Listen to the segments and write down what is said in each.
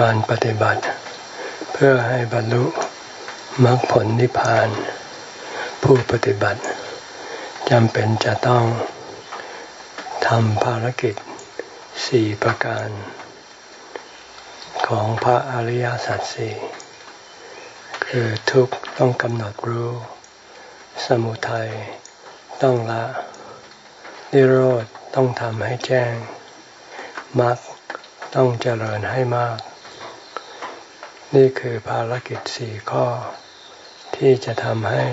การปฏิบัติ เพื่อให้บรรลุมรรคผลนิพพาน ผู้ปฏิบัติจำเป็นจะต้องทำภารกิจสี่ประการ ของพระอริยสัจสี่คือทุกต้องกำหนดรู้ สมุทัยต้องละ นิโรธต้องทำให้แจ้งมรรคต้องเจริญให้มาก นี่คือภารกิจสี่ข้อ ที่จะทำให้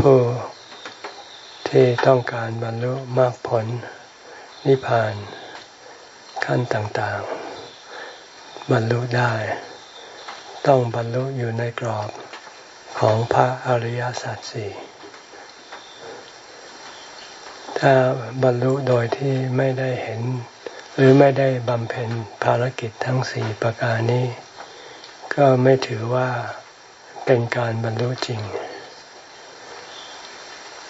ผู้ที่ต้องการบรรลุมรรคผล นิพพานขั้นต่างๆ บรรลุได้ ต้องบรรลุอยู่ในกรอบของพระอริยสัจสี่ถ้าบรรลุโดยที่ไม่ได้เห็น หรือไม่ได้บำเพ็ญภารกิจทั้งสี่ประการนี้ ก็ไม่ถือว่าเป็นการบรรลุจริง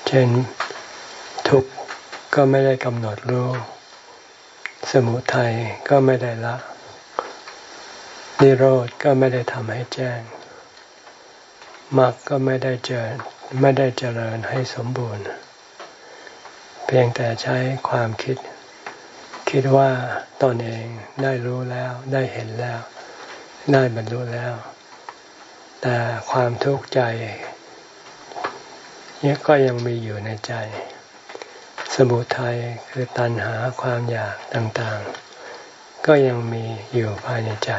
เช่นทุกข์ก็ไม่ได้กำหนดรู้ สมุทัยก็ไม่ได้ละ นิโรธก็ไม่ได้ทำให้แจ้งมรรคก็ไม่ได้เจริญไม่ได้เจริญให้สมบูรณ์ เพียงแต่ใช้ความคิด คิดว่าตนเองได้รู้แล้วได้เห็นแล้ว ได้บรรลุแล้ว แต่ความทุกข์ใจนี่ก็ยังมีอยู่ในใจ สมุทัยคือตัณหาความอยากต่างๆ ก็ยังมีอยู่ภายในใจ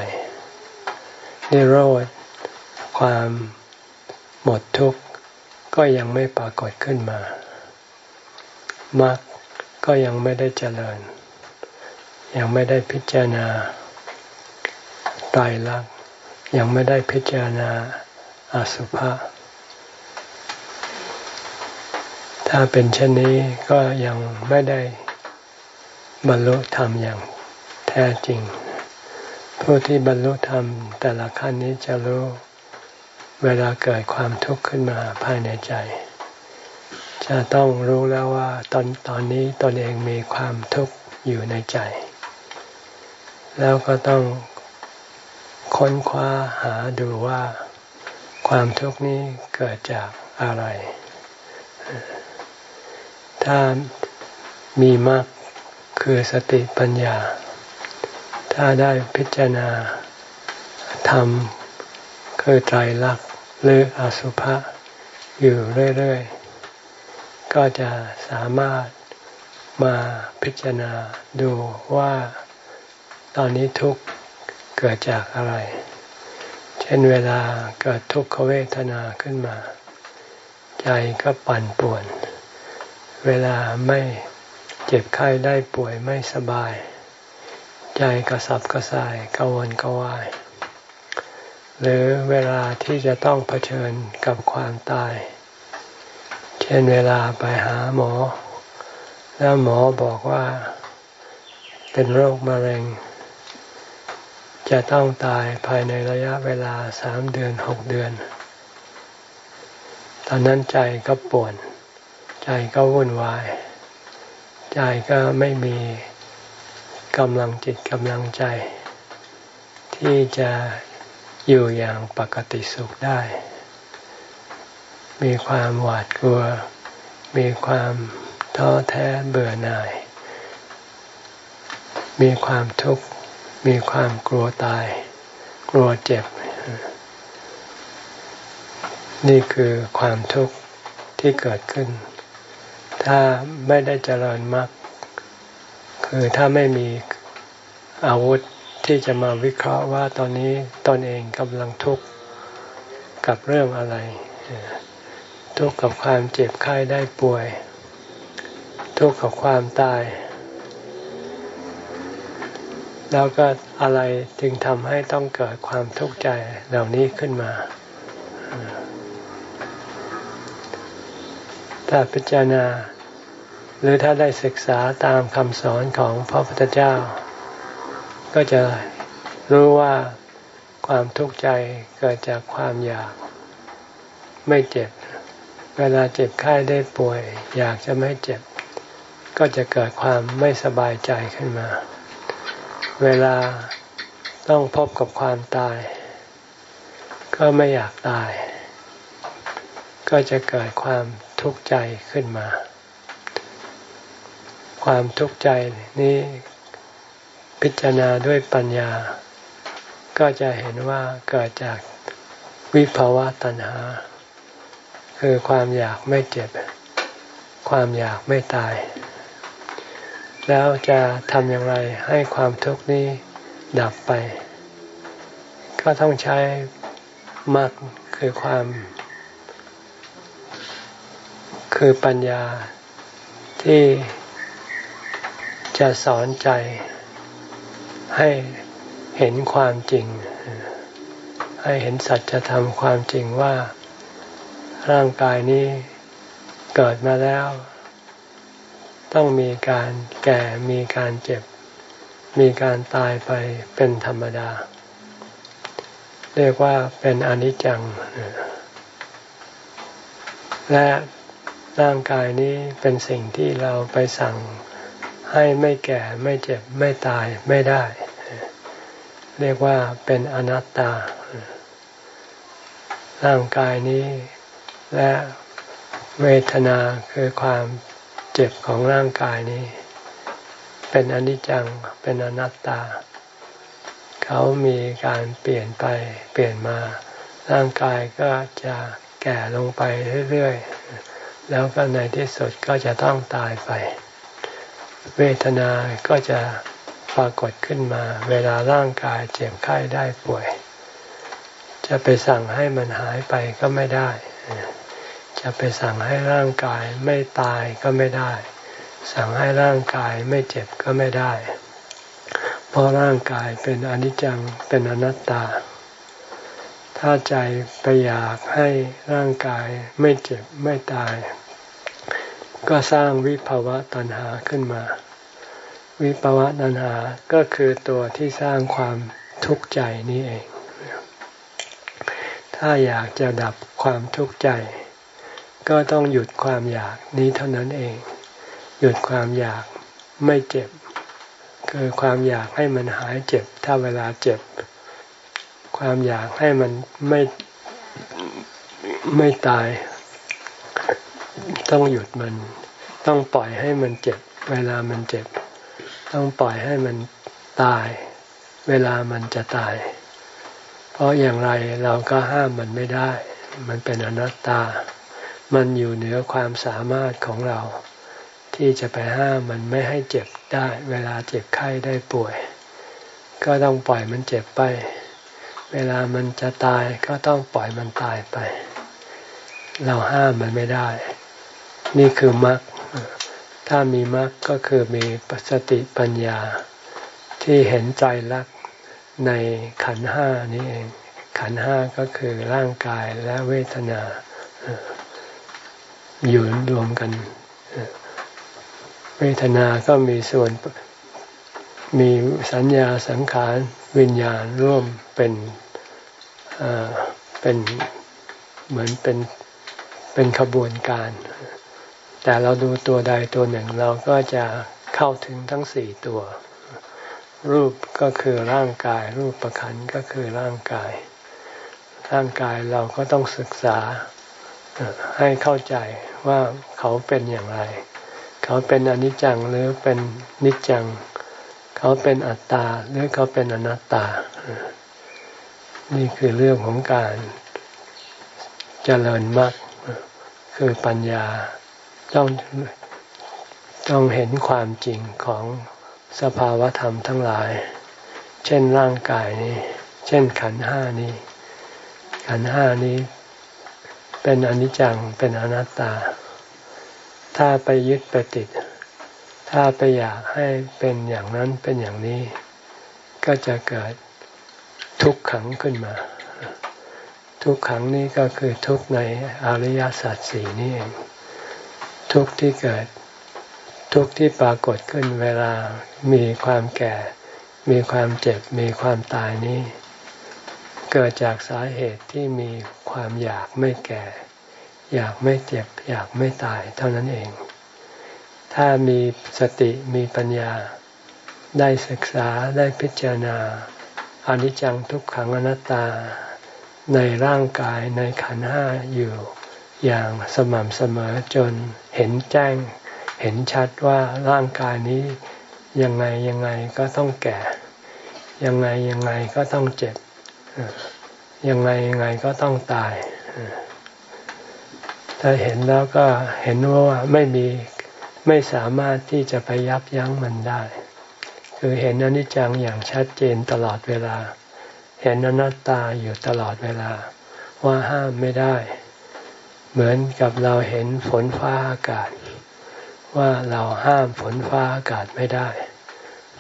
นิโรธ ความหมดทุกข์ก็ยังไม่ปรากฏขึ้นมามรรคก็ยังไม่ได้เจริญ ยังไม่ได้พิจารณา ไตรลักษณ์ยังไม่ได้พิจารณาอสุภะถ้าเป็นเช่นนี้ก็ยังไม่ได้บรรลุธรรมอย่างแท้จริง ผู้ที่บรรลุธรรมแต่ละขั้นนี้จะรู้เวลาเกิดความทุกข์ขึ้นมาภายในใจ จะต้องรู้แล้วว่าตอนตอนนี้ตนเองมีความทุกข์อยู่ในใจ แล้วก็ต้อง ค้นคว้าหาดูว่าความทุกข์นี้เกิดจากอะไร ถ้ามีมากคือสติปัญญา ถ้าได้พิจารณาธรรมคือไตรลักษณ์หรืออสุภะอยู่เรื่อยๆ ก็จะสามารถมาพิจารณาดูว่าตอนนี้ทุกข์ เกิดจากอะไร เช่นเวลาเกิดทุกขเวทนาขึ้นมา ใจก็ปั่นป่วน เวลาไม่เจ็บไข้ได้ป่วยไม่สบาย ใจกระสับกระส่ายกวนกวาย หรือเวลาที่จะต้องเผชิญกับความตาย เช่นเวลาไปหาหมอ แล้วหมอบอกว่า เป็นโรคมะเร็ง จะต้องตายภายในระยะเวลาสามเดือนหกเดือน ตอนนั้นใจก็ป่วน ใจก็วุ่นวาย ใจก็ไม่มีกำลังจิตกำลังใจ ที่จะอยู่อย่างปกติสุขได้ มีความหวาดกลัว มีความท้อแท้เบื่อหน่าย มีความทุกข์ มีความกลัวตาย กลัวเจ็บ นี่คือความทุกข์ที่เกิดขึ้น ถ้าไม่ได้เจริญมรรคคือถ้าไม่มีอาวุธที่จะมาวิเคราะห์ว่าตอนนี้ตนเองกำลังทุกข์กับเรื่องอะไร ทุกข์กับความเจ็บไข้ได้ป่วย ทุกข์กับความตาย แล้วก็อะไรจึงทำให้ต้องเกิดความทุกข์ใจเหล่านี้ขึ้นมา ถ้าพิจารณา หรือถ้าได้ศึกษาตามคำสอนของพระพุทธเจ้า ก็จะรู้ว่าความทุกข์ใจเกิดจากความอยาก ไม่เจ็บ เวลาเจ็บไข้ได้ป่วย อยากจะไม่เจ็บ ก็จะเกิดความไม่สบายใจขึ้นมา เวลาต้องพบกับความตาย ก็ไม่อยากตาย ก็จะเกิดความทุกข์ใจขึ้นมา ความทุกข์ใจนี้พิจารณาด้วยปัญญา ก็จะเห็นว่าเกิดจากวิภาวะตัณหา คือความอยากไม่เจ็บ ความอยากไม่ตาย แล้วจะทำอย่างไรให้ความทุกข์นี้ดับไป ก็ต้องใช้มรรคคือความ คือปัญญาที่จะสอนใจให้เห็นความจริง ให้เห็นสัจธรรมความจริงว่าร่างกายนี้เกิดมาแล้ว ต้องมีการแก่มีการเจ็บ มีการตายไปเป็นธรรมดา เรียกว่าเป็นอนิจจัง และร่างกายนี้เป็นสิ่งที่เราไปสั่งให้ไม่แก่ไม่เจ็บไม่ตายไม่ได้ เรียกว่าเป็นอนัตตา ร่างกายนี้และเวทนาคือความ เจ็บของร่างกายนี้ เป็นอนิจจังเป็นอนัตตา เขามีการเปลี่ยนไปเปลี่ยนมา ร่างกายก็จะแก่ลงไปเรื่อยๆ แล้วก็ในที่สุดก็จะต้องตายไป เวทนาก็จะปรากฏขึ้นมา เวลาร่างกายเจ็บไข้ได้ป่วย จะไปสั่งให้มันหายไปก็ไม่ได้ จะไปสั่งให้ร่างกายไม่ตายก็ไม่ได้ สั่งให้ร่างกายไม่เจ็บก็ไม่ได้ เพราะร่างกายเป็นอนิจจังเป็นอนัตตา ถ้าใจไปอยากให้ร่างกายไม่เจ็บไม่ตาย ก็สร้างวิภาวะตัณหาขึ้นมา วิภาวะตัณหาก็คือตัวที่สร้างความทุกข์ใจนี้เอง ถ้าอยากจะดับความทุกข์ใจ ก็ต้องหยุดความอยากนี้เท่านั้นเอง หยุดความอยากไม่เจ็บ คือความอยากให้มันหายเจ็บ ถ้าเวลาเจ็บ ความอยากให้มันไม่ไม่ตาย ต้องหยุดมัน ต้องปล่อยให้มันเจ็บ เวลามันเจ็บ ต้องปล่อยให้มันตาย เวลามันจะตาย เพราะอย่างไรเราก็ห้ามมันไม่ได้ มันเป็นอนัตตา มันอยู่เหนือความสามารถของเรา ที่จะไปห้ามมันไม่ให้เจ็บได้ เวลาเจ็บไข้ได้ป่วย ก็ต้องปล่อยมันเจ็บไป เวลามันจะตายก็ต้องปล่อยมันตายไป เราห้ามมันไม่ได้ นี่คือมรรคถ้ามีมรรคก็คือมีสติปัญญา ที่เห็นใจรักในขันห้านี้เอง ขันห้าก็คือร่างกายและเวทนา อยู่รวมกัน เวทนาก็มีส่วนมีสัญญาสังขารวิญญาณร่วมเป็นเป็นเหมือนเป็นเป็นขบวนการ แต่เราดูตัวใดตัวหนึ่งเราก็จะเข้าถึงทั้งสี่ตัว รูปก็คือร่างกาย รูปประคันก็คือร่างกาย ร่างกายเราก็ต้องศึกษา ให้เข้าใจว่าเขาเป็นอย่างไร เขาเป็นอนิจจังหรือเป็นนิจจัง เขาเป็นอัตตาหรือเขาเป็นอนัตตา นี่คือเรื่องของการเจริญมรรคคือปัญญาต้องต้องเห็นความจริงของสภาวธรรมทั้งหลาย เช่นร่างกายนี้ เช่นขันห้านี้ ขันห้านี้ เป็นอนิจจังเป็นอนัตตา ถ้าไปยึดไปติด ถ้าไปอยากให้เป็นอย่างนั้นเป็นอย่างนี้ ก็จะเกิดทุกขังขึ้นมา ทุกขังนี้ก็คือทุกในอริยสัจสี่นี่เองทุกที่เกิดทุกที่ปรากฏขึ้นเวลามีความแก่ มีความเจ็บ มีความตายนี้ เกิดจากสาเหตุที่มีความอยากไม่แก่ อยากไม่เจ็บ อยากไม่ตายเท่านั้นเอง ถ้ามีสติมีปัญญา ได้ศึกษาได้พิจารณาอนิจจังทุกขังอนัตตา ในร่างกายในขันห้าอยู่อย่างสม่ำเสมอจนเห็นแจ้ง เห็นชัดว่าร่างกายนี้ยังไงยังไงก็ต้องแก่ ยังไงยังไงก็ต้องเจ็บ ยังไงยังไงก็ต้องตาย ถ้าเห็นแล้วก็เห็นว่าไม่มีไม่สามารถที่จะไปยับยั้งมันได้ คือเห็นอนิจจังอย่างชัดเจนตลอดเวลา เห็นอนัตตาอยู่ตลอดเวลา ว่าห้ามไม่ได้ เหมือนกับเราเห็นฝนฟ้าอากาศ ว่าเราห้ามฝนฟ้าอากาศไม่ได้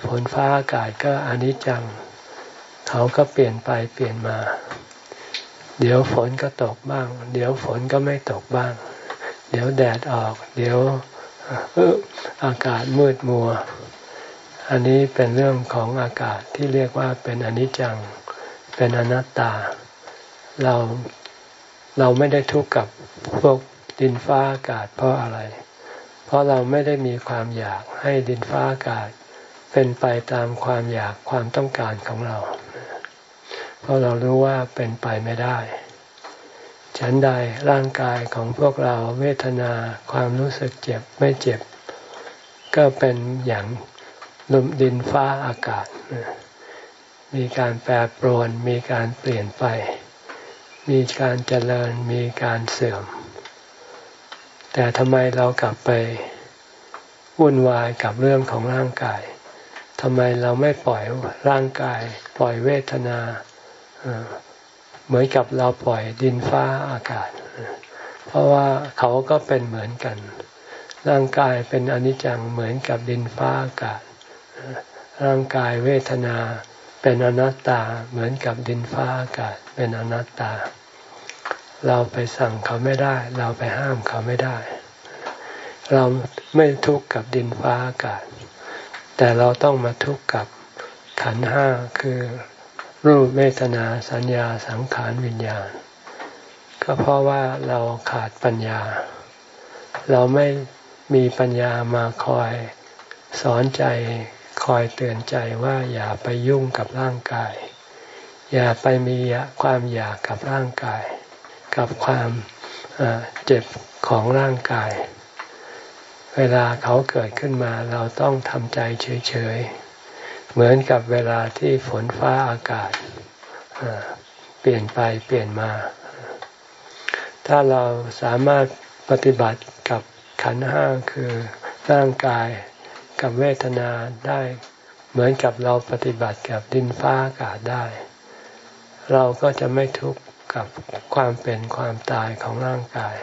ฝนฟ้าอากาศก็อนิจจัง เขาก็เปลี่ยนไปเปลี่ยนมา เดี๋ยวฝนก็ตกบ้าง เดี๋ยวฝนก็ไม่ตกบ้าง เดี๋ยวแดดออก เดี๋ยวอากาศมืดมัว อันนี้เป็นเรื่องของอากาศที่เรียกว่าเป็นอนิจจัง เป็นอนัตตา เราเราไม่ได้ทุกข์กับพวกดินฟ้าอากาศเพราะอะไร เพราะเราไม่ได้มีความอยากให้ดินฟ้าอากาศเป็นไปตามความอยากความต้องการของเรา เพราะเรารู้ว่าเป็นไปไม่ได้ฉันใดร่างกายของพวกเราเวทนาความรู้สึกเจ็บไม่เจ็บ ก็เป็นอย่างลมดินฟ้าอากาศ มีการแปรปรวน มีการเปลี่ยนไป มีการเจริญมีการเสื่อม แต่ทำไมเรากลับไปวุ่นวายกับเรื่องของร่างกายทำไมเราไม่ปล่อยร่างกาย ปล่อยเวทนา เหมือนกับเราปล่อยดินฟ้าอากาศ เพราะว่าเขาก็เป็นเหมือนกัน ร่างกายเป็นอนิจจังเหมือนกับดินฟ้าอากาศ ร่างกายเวทนาเป็นอนัตตาเหมือนกับดินฟ้าอากาศ เป็นอนัตตา เราไปสั่งเขาไม่ได้ เราไปห้ามเขาไม่ได้ เราไม่ทุกข์กับดินฟ้าอากาศ แต่เราต้องมาทุกข์กับขันห้าคือ รูปเวทนาสัญญาสังขารวิญญาณ ก็เพราะว่าเราขาดปัญญา เราไม่มีปัญญามาคอยสอนใจคอยเตือนใจว่าอย่าไปยุ่งกับร่างกาย อย่าไปมีความอยากกับร่างกาย กับความเจ็บของร่างกาย เวลาเขาเกิดขึ้นมาเราต้องทำใจเฉยๆ เหมือนกับเวลาที่ฝนฟ้าอากาศเปลี่ยนไปเปลี่ยนมา ถ้าเราสามารถปฏิบัติกับขันห้าคือร่างกายกับเวทนาได้เหมือนกับเราปฏิบัติกับดินฟ้าอากาศได้ เราก็จะไม่ทุกข์กับความเป็นความตายของร่างกาย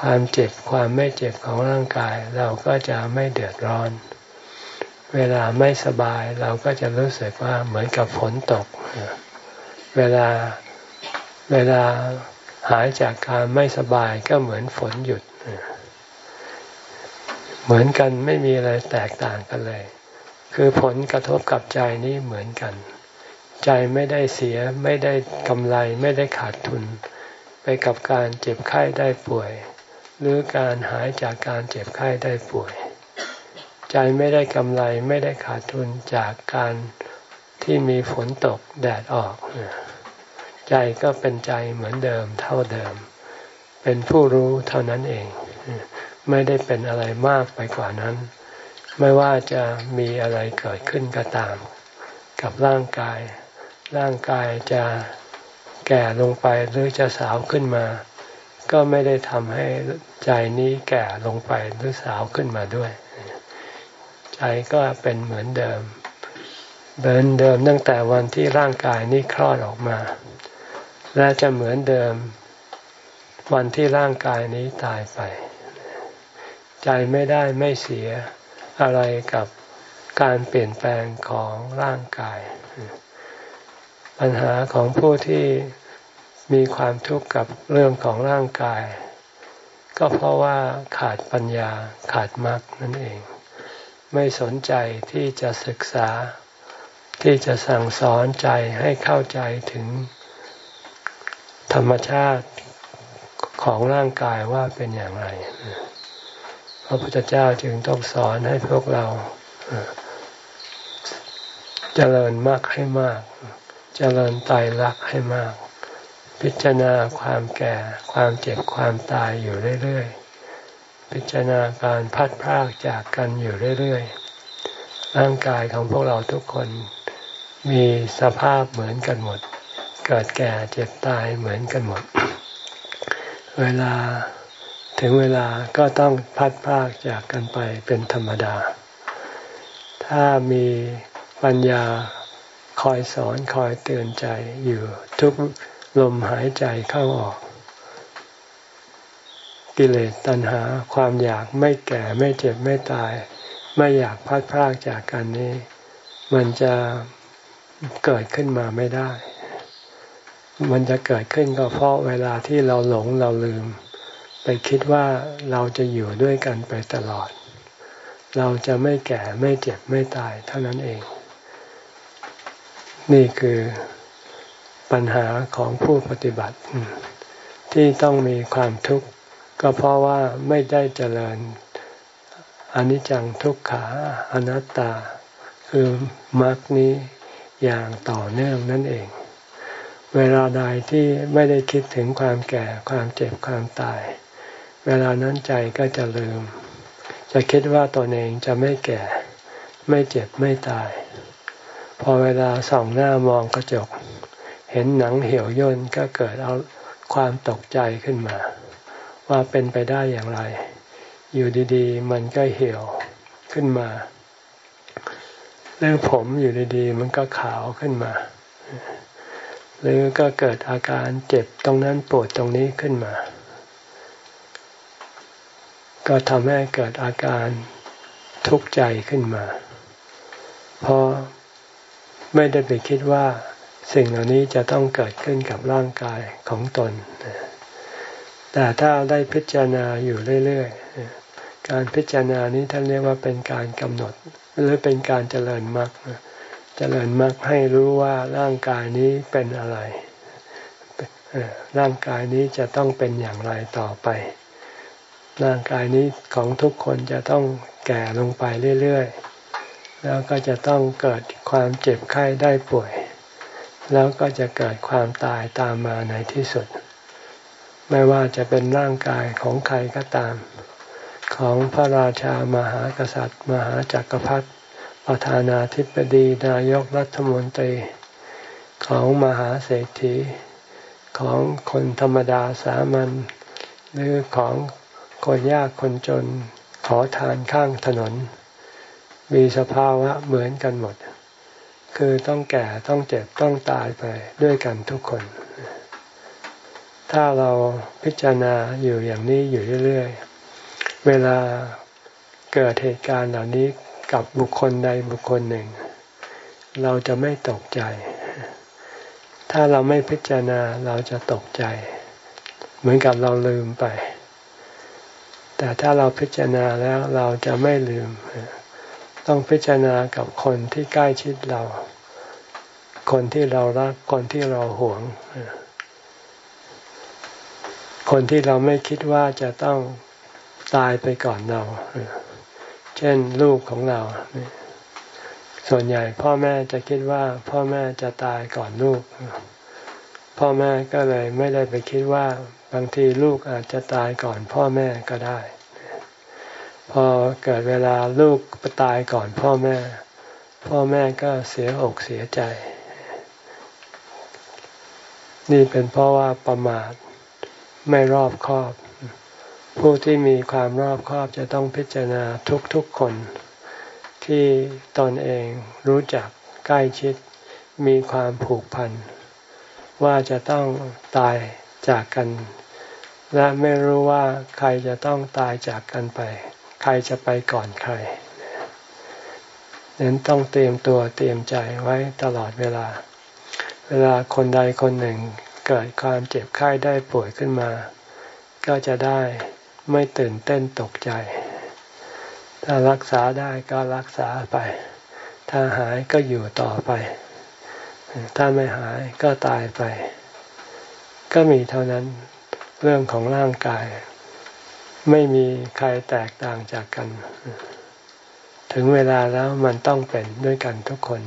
ความเจ็บความไม่เจ็บของร่างกาย เราก็จะไม่เดือดร้อนเเวลาไม่สบายเราก็จะรู้สึกว่าเหมือนกับฝนตก เวลาเวลาหายจากการไม่สบายก็เหมือนฝนหยุด เหมือนกันไม่มีอะไรแตกต่างกันเลย คือผลกระทบกับใจนี้เหมือนกัน ใจไม่ได้เสียไม่ได้กำไรไม่ได้ขาดทุน ไปกับการเจ็บไข้ได้ป่วย หรือการหายจากการเจ็บไข้ได้ป่วย ใจไม่ได้กำไรไม่ได้ขาดทุนจากการที่มีฝนตกแดดออก ใจก็เป็นใจเหมือนเดิมเท่าเดิม เป็นผู้รู้เท่านั้นเอง ไม่ได้เป็นอะไรมากไปกว่านั้น ไม่ว่าจะมีอะไรเกิดขึ้นก็ตาม กับร่างกาย ร่างกายจะแก่ลงไปหรือจะสาวขึ้นมา ก็ไม่ได้ทำให้ใจนี้แก่ลงไปหรือสาวขึ้นมาด้วย ใจก็เป็นเหมือนเดิมเหมือนเดิมตั้งแต่วันที่ร่างกายนี้คลอดออกมา และจะเหมือนเดิม วันที่ร่างกายนี้ตายไป ใจไม่ได้ไม่เสียอะไรกับการเปลี่ยนแปลงของร่างกาย ปัญหาของผู้ที่มีความทุกข์กับเรื่องของร่างกาย ก็เพราะว่าขาดปัญญาขาดมรรคนั่นเอง ไม่สนใจที่จะศึกษา ที่จะสั่งสอนใจให้เข้าใจถึง ธรรมชาติของร่างกายว่าเป็นอย่างไร พระพุทธเจ้าจึงต้องสอนให้พวกเราเจริญมากให้มากเจริญไตรลักให้มาก พิจารณาความแก่ความเจ็บความตายอยู่เรื่อย พิจารณาการพัดพรากจากกันอยู่เรื่อยๆ ร่างกายของพวกเราทุกคนมีสภาพเหมือนกันหมด เกิดแก่เจ็บตายเหมือนกันหมด เวลาถึงเวลาก็ต้องพัดพากจากกันไปเป็นธรรมดา ถ้ามีปัญญาคอยสอนคอยเตือนใจอยู่ทุกลมหายใจเข้าออก กิเลสตัณหาความอยากไม่แก่ไม่เจ็บไม่ตาย ไม่อยากพัดพรากจากกันนี้ มันจะเกิดขึ้นมาไม่ได้ มันจะเกิดขึ้นก็เพราะเวลาที่เราหลงเราลืม ไปคิดว่าเราจะอยู่ด้วยกันไปตลอด เราจะไม่แก่ไม่เจ็บไม่ตายเท่านั้นเอง นี่คือปัญหาของผู้ปฏิบัติที่ต้องมีความทุกข์ ก็เพราะว่าไม่ได้เจริญอนิจจังทุกขาอนัตตา คือมรรคนี้อย่างต่อเนื่องนั่นเอง เวลาใดที่ไม่ได้คิดถึงความแก่ความเจ็บความตาย เวลานั้นใจก็จะลืม จะคิดว่าตนเองจะไม่แก่ ไม่เจ็บไม่ตาย พอเวลาส่องหน้ามองกระจก เห็นหนังเหี่ยวย่นก็เกิดเอาความตกใจขึ้นมา ว่าเป็นไปได้อย่างไร อยู่ดีๆ มันก็เหี่ยวขึ้นมาหรือผมอยู่ดีๆ มันก็ขาวขึ้นมา หรือก็เกิดอาการเจ็บตรงนั้นปวดตรงนี้ขึ้นมา ก็ทำให้เกิดอาการทุกข์ใจขึ้นมา เพราะไม่ได้ไปคิดว่าสิ่งเหล่านี้จะต้องเกิดขึ้นกับร่างกายของตน แต่ถ้าได้พิจารณาอยู่เรื่อยๆ การพิจารณานี้ท่านเรียกว่าเป็นการกำหนด หรือเป็นการเจริญมรรคเจริญมรรคให้รู้ว่าร่างกายนี้เป็นอะไร ร่างกายนี้จะต้องเป็นอย่างไรต่อไป ร่างกายนี้ของทุกคนจะต้องแก่ลงไปเรื่อยๆ แล้วก็จะต้องเกิดความเจ็บไข้ได้ป่วย แล้วก็จะเกิดความตายตามมาในที่สุด ไม่ว่าจะเป็นร่างกายของใครก็ตาม ของพระราชามหากษัตริย์ มหาจักรพรรดิประธานาธิบดีนายกรัฐมนตรี ของมหาเศรษฐี ของคนธรรมดาสามัญหรือของคนยากคนจนขอทานข้างถนน มีสภาวะเหมือนกันหมด คือต้องแก่ต้องเจ็บต้องตายไปด้วยกันทุกคน ถ้าเราพิจารณาอยู่อย่างนี้อยู่เรื่อยๆ เวลาเกิดเหตุการณ์เหล่านี้กับบุคคลใดบุคคลหนึ่ง เราจะไม่ตกใจ ถ้าเราไม่พิจารณาเราจะตกใจ เหมือนกับเราลืมไป แต่ถ้าเราพิจารณาแล้วเราจะไม่ลืม ต้องพิจารณากับคนที่ใกล้ชิดเรา คนที่เรารัก คนที่เราหวง คนที่เราไม่คิดว่าจะต้องตายไปก่อนเรา เช่นลูกของเรา ส่วนใหญ่พ่อแม่จะคิดว่าพ่อแม่จะตายก่อนลูก พ่อแม่ก็เลยไม่ได้ไปคิดว่าบางทีลูกอาจจะตายก่อนพ่อแม่ก็ได้ พอเกิดเวลาลูกตายก่อนพ่อแม่ พ่อแม่ก็เสียอกเสียใจ นี่เป็นเพราะว่าประมาท ไม่รอบคอบ ผู้ที่มีความรอบคอบจะต้องพิจารณาทุกๆคน ที่ตนเองรู้จักใกล้ชิด มีความผูกพัน ว่าจะต้องตายจากกัน และไม่รู้ว่าใครจะต้องตายจากกันไป ใครจะไปก่อนใครนั้นต้องเตรียมตัวเตรียมใจไว้ตลอดเวลา เวลาคนใดคนหนึ่ง เกิดความเจ็บไข้ได้ป่วยขึ้นมา ก็จะได้ไม่ตื่นเต้นตกใจ ถ้ารักษาได้ก็รักษาไป ถ้าหายก็อยู่ต่อไป ถ้าไม่หายก็ตายไป ก็มีเท่านั้นเรื่องของร่างกาย ไม่มีใครแตกต่างจากกัน ถึงเวลาแล้วมันต้องเป็นด้วยกันทุกคน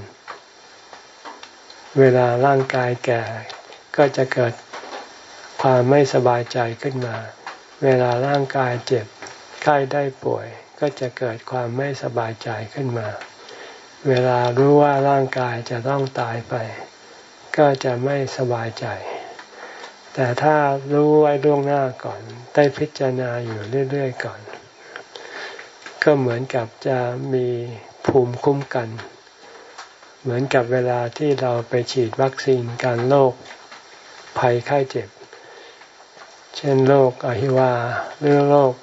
เวลาร่างกายแก่ ก็จะเกิดความไม่สบายใจขึ้นมา เวลาร่างกายเจ็บไข้ได้ป่วย ก็จะเกิดความไม่สบายใจขึ้นมา เวลารู้ว่าร่างกายจะต้องตายไป ก็จะไม่สบายใจ แต่ถ้ารู้ไว้ล่วงหน้าก่อน ได้พิจารณาอยู่เรื่อยๆก่อน ก็เหมือนกับจะมีภูมิคุ้มกัน เหมือนกับเวลาที่เราไปฉีดวัคซีนการโรค ภัยไข้เจ็บ เช่นโรคอหิวาหรือโรค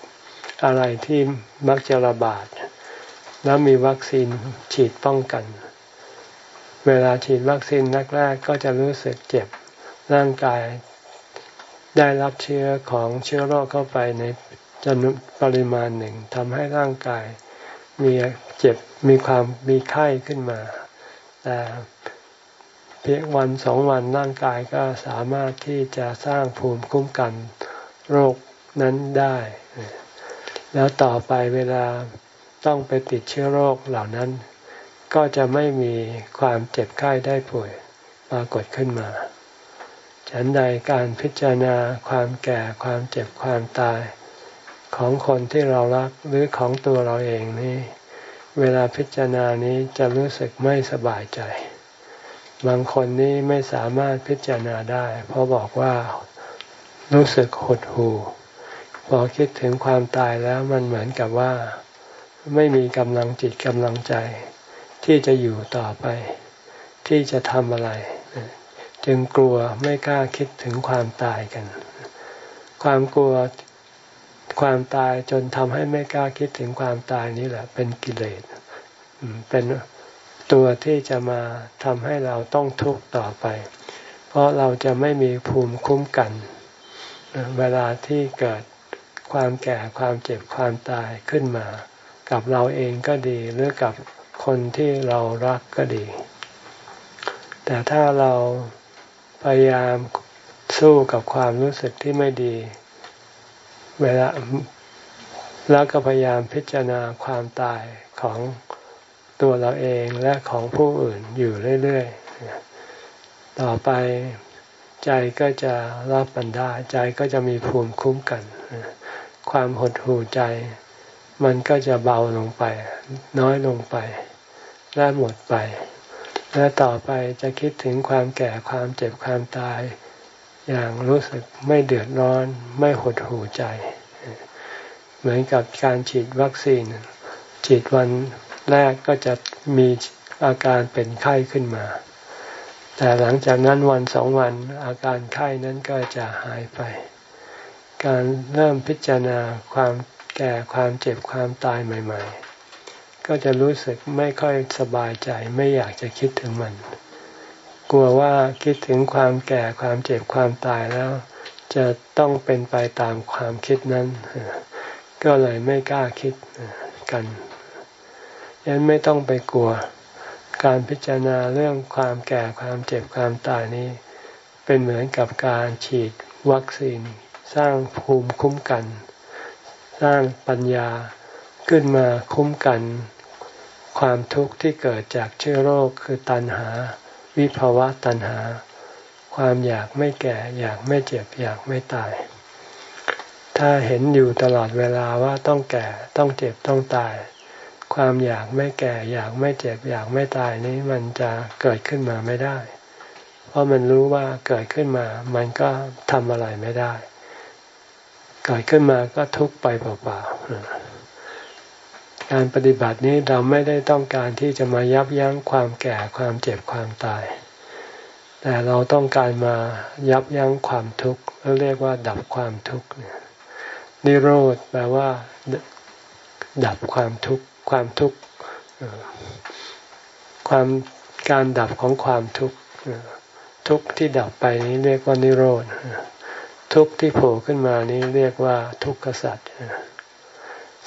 อะไรที่มักจะระบาด แล้วมีวัคซีนฉีดป้องกัน เวลาฉีดวัคซีนแรกๆก็จะรู้สึกเจ็บร่างกายได้รับเชื้อของเชื้อโรคเข้าไปในจำนวนปริมาณหนึ่งทำให้ร่างกายมีเจ็บมีความมีไข้ขึ้นมา แต่ พียงวันสองวันร่างกายก็สามารถที่จะสร้างภูมิคุ้มกันโรคนั้นได้ แล้วต่อไปเวลาต้องไปติดเชื้อโรคเหล่านั้น ก็จะไม่มีความเจ็บไข้ได้ป่วยปรากฏขึ้นมา ฉันใดการพิจารณาความแก่ความเจ็บความตาย ของคนที่เรารักหรือของตัวเราเองนี่ เวลาพิจารณานี้จะรู้สึกไม่สบายใจ บางคนนี่ไม่สามารถพิจารณาได้ เพราะบอกว่ารู้สึกหดหู่พอคิดถึงความตายแล้วมันเหมือนกับว่า ไม่มีกำลังจิตกำลังใจ ที่จะอยู่ต่อไป ที่จะทำอะไร จึงกลัวไม่กล้าคิดถึงความตายกัน ความกลัวความตายจนทำให้ไม่กล้าคิดถึงความตายนี้แหละ เป็นกิเลสเป็น ตัวที่จะมาทำให้เราต้องทุกข์ต่อไป เพราะเราจะไม่มีภูมิคุ้มกัน เวลาที่เกิดความแก่ความเจ็บความตายขึ้นมา กับเราเองก็ดีหรือกับคนที่เรารักก็ดี แต่ถ้าเราพยายามสู้กับความรู้สึกที่ไม่ดี เวลาแล้วก็พยายามพิจารณาความตายของ ตัวเราเองและของผู้อื่นอยู่เรื่อยๆ ต่อไปใจก็จะรับบันดาใจก็จะมีภูมิคุ้มกัน ความหดหู่ใจ มันก็จะเบาลงไป น้อยลงไป และหมดไป และต่อไปจะคิดถึงความแก่ความเจ็บความตาย อย่างรู้สึกไม่เดือดร้อน ไม่หดหู่ใจ เหมือนกับการฉีดวัคซีน ฉีดวัน แรกก็จะมีอาการเป็นไข้ขึ้นมา แต่หลังจากนั้นวันสองวันอาการไข้นั้นก็จะหายไป การเริ่มพิจารณาความแก่ความเจ็บความตายใหม่ ๆ ก็จะรู้สึกไม่ค่อยสบายใจไม่อยากจะคิดถึงมัน กลัวว่าคิดถึงความแก่ความเจ็บความตายแล้ว จะต้องเป็นไปตามความคิดนั้น ก็เลยไม่กล้าคิดกัน ยันไม่ต้องไปกลัว การพิจารณาเรื่องความแก่ความเจ็บความตายนี้ เป็นเหมือนกับการฉีดวัคซีน สร้างภูมิคุ้มกัน สร้างปัญญาขึ้นมาคุ้มกัน ความทุกข์ที่เกิดจากเชื้อโรคคือตัณหา วิภาวะตัณหา ความอยากไม่แก่อยากไม่เจ็บอยากไม่ตาย ถ้าเห็นอยู่ตลอดเวลาว่าต้องแก่ต้องเจ็บต้องตาย ความอยากไม่แก่ อยากไม่เจ็บ อยากไม่ตายนี้มันจะเกิดขึ้นมาไม่ได้ เพราะมันรู้ว่าเกิดขึ้นมา มันก็ทำอะไรไม่ได้ เกิดขึ้นมาก็ทุกไปเปล่าๆการปฏิบัตินี้เราไม่ได้ต้องการที่จะมายับยั้งความแก่ความเจ็บความตาย แต่เราต้องการมายับยั้งความทุกข์เรียกว่า ดับความทุกข์นิโรธแปลว่า ดับความทุกข์ ความทุกข์ความการดับของความทุกข์ทุกข์ที่ดับไปนี้เรียกว่านิโรธทุกข์ที่โผล่ขึ้นมานี้เรียกว่าทุกขสัจ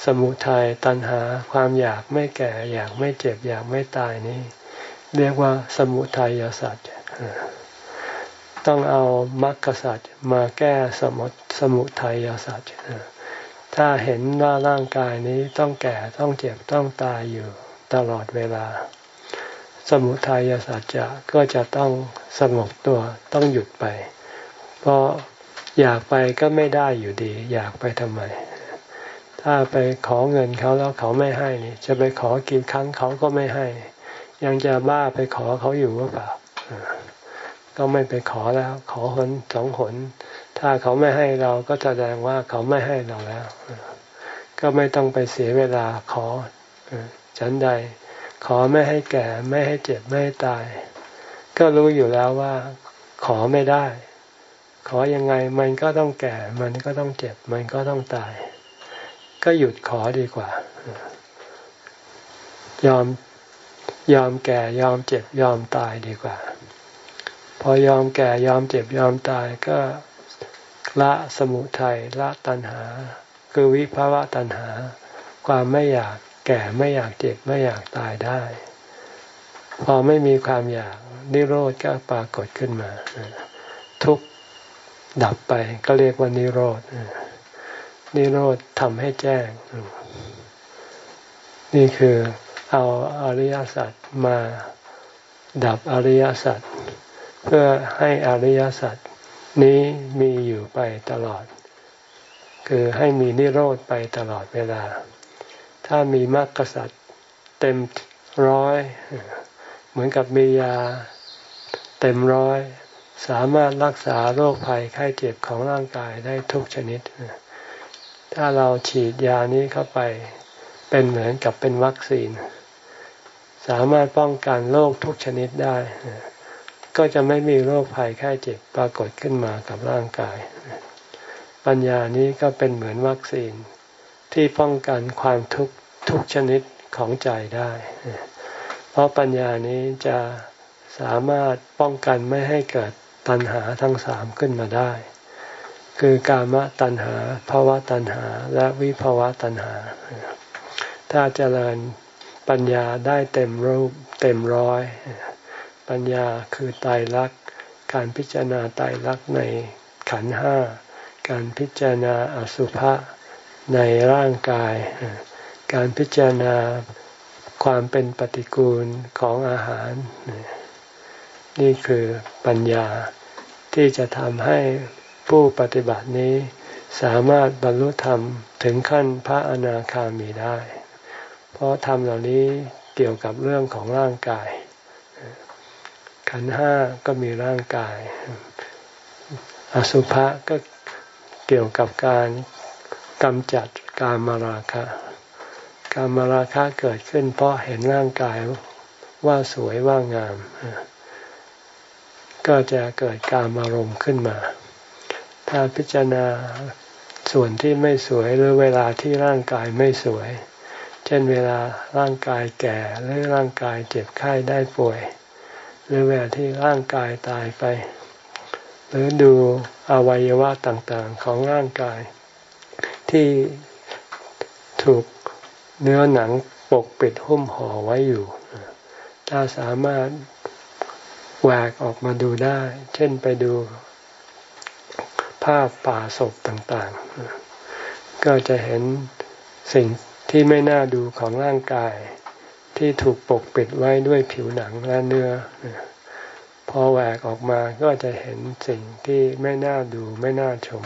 สมุทัยตัณหาความอยากไม่แก่ อยากไม่เจ็บ อยากไม่ตายนี้เรียกว่าสมุทัยสัจต้องเอามรรคสัจมาแก้สมุสมุทัยสัจ ถ้าเห็นว่าร่างกายนี้ต้องแก่ต้องเจ็บต้องตายอยู่ตลอดเวลา สมุทัยสัจจะก็จะต้องสงบตัวต้องหยุดไป เพราะอยากไปก็ไม่ได้อยู่ดี อยากไปทำไม ถ้าไปขอเงินเขาแล้วเขาไม่ให้นี่จะไปขอกี่ครั้งเขาก็ไม่ให้ ยังจะบ้าไปขอเขาอยู่หรือเปล่าก็ไม่ไปขอแล้ว ขอหนสองหน ถ้าเขาไม่ให้เราก็แสดงว่าเขาไม่ให้เราแล้ว ก็ไม่ต้องไปเสียเวลาขอฉันใด ขอไม่ให้แก่ ไม่ให้เจ็บ ไม่ให้ตาย ก็รู้อยู่แล้วว่า ขอไม่ได้ ขอยังไงมันก็ต้องแก่ มันก็ต้องเจ็บ มันก็ต้องตาย ก็หยุดขอดีกว่า ยอมยอมแก่ยอมเจ็บยอมตายดีกว่า พอยอมแก่ยอมเจ็บยอมตายก็ ละสมุทัยละตัณหา คือวิภาวะตัณหา ความไม่อยากแก่ไม่อยากเจ็บไม่อยากตายได้ พอไม่มีความอยากนิโรธก็ปรากฏขึ้นมา ทุกดับไปก็เรียกว่านิโรธนิโรธทำให้แจ้ง นี่คือเอาอริยสัจมาดับอริยสัจเพื่อให้อริยสัจ นี้มีอยู่ไปตลอด คือให้มีนิโรธไปตลอดเวลา ถ้ามีมรรคสัจเต็มร้อย เหมือนกับมียาเต็มร้อย สามารถรักษาโรคภัยไข้เจ็บของร่างกายได้ทุกชนิด ถ้าเราฉีดยานี้เข้าไปเป็นเหมือนกับเป็นวัคซีน สามารถป้องกันโรคทุกชนิดได้ ก็จะไม่มีโรคภัยไข้เจ็บปรากฏขึ้นมากับร่างกาย ปัญญานี้ก็เป็นเหมือนวัคซีนที่ป้องกันความทุกข์ทุกชนิดของใจได้ เพราะปัญญานี้จะสามารถป้องกันไม่ให้เกิดตัณหาทั้งสามขึ้นมาได้ คือกามตัณหาภาวะตัณหาและวิภาวะตัณหา ถ้าเจริญปัญญาได้เต็มรูปเต็มร้อย ปัญญาคือตายรัก การพิจารณาตายรักในขันห้า การพิจารณาอสุภะในร่างกาย การพิจารณาความเป็นปฏิกูลของอาหาร นี่คือปัญญาที่จะทำให้ผู้ปฏิบัตินี้สามารถบรรลุธรรมถึงขั้นพระอนาคามีได้ เพราะธรรมเหล่านี้เกี่ยวกับเรื่องของร่างกาย ขันห้าก็มีร่างกาย อสุภะก็เกี่ยวกับการกำจัดการมาราคะ การมาราคะเกิดขึ้น เพราะเห็นร่างกายว่าสวยว่างาม ก็จะเกิดการมารมขึ้นมา ถ้าพิจารณาส่วนที่ไม่สวยหรือเวลาที่ร่างกายไม่สวย เช่นเวลาร่างกายแก่หรือร่างกายเจ็บไข้ได้ป่วย หรือเวลาที่ร่างกายตายไป หรือดูอวัยวะต่างๆของร่างกาย ที่ถูกเนื้อหนังปกปิดหุ้มห่อไว้อยู่ ถ้าสามารถแหวกออกมาดูได้ เช่นไปดูภาพป่าศพต่างๆ ก็จะเห็นสิ่งที่ไม่น่าดูของร่างกาย ที่ถูกปกปิดไว้ด้วยผิวหนังและเนื้อ พอแหวกออกมาก็จะเห็นสิ่งที่ไม่น่าดูไม่น่าชม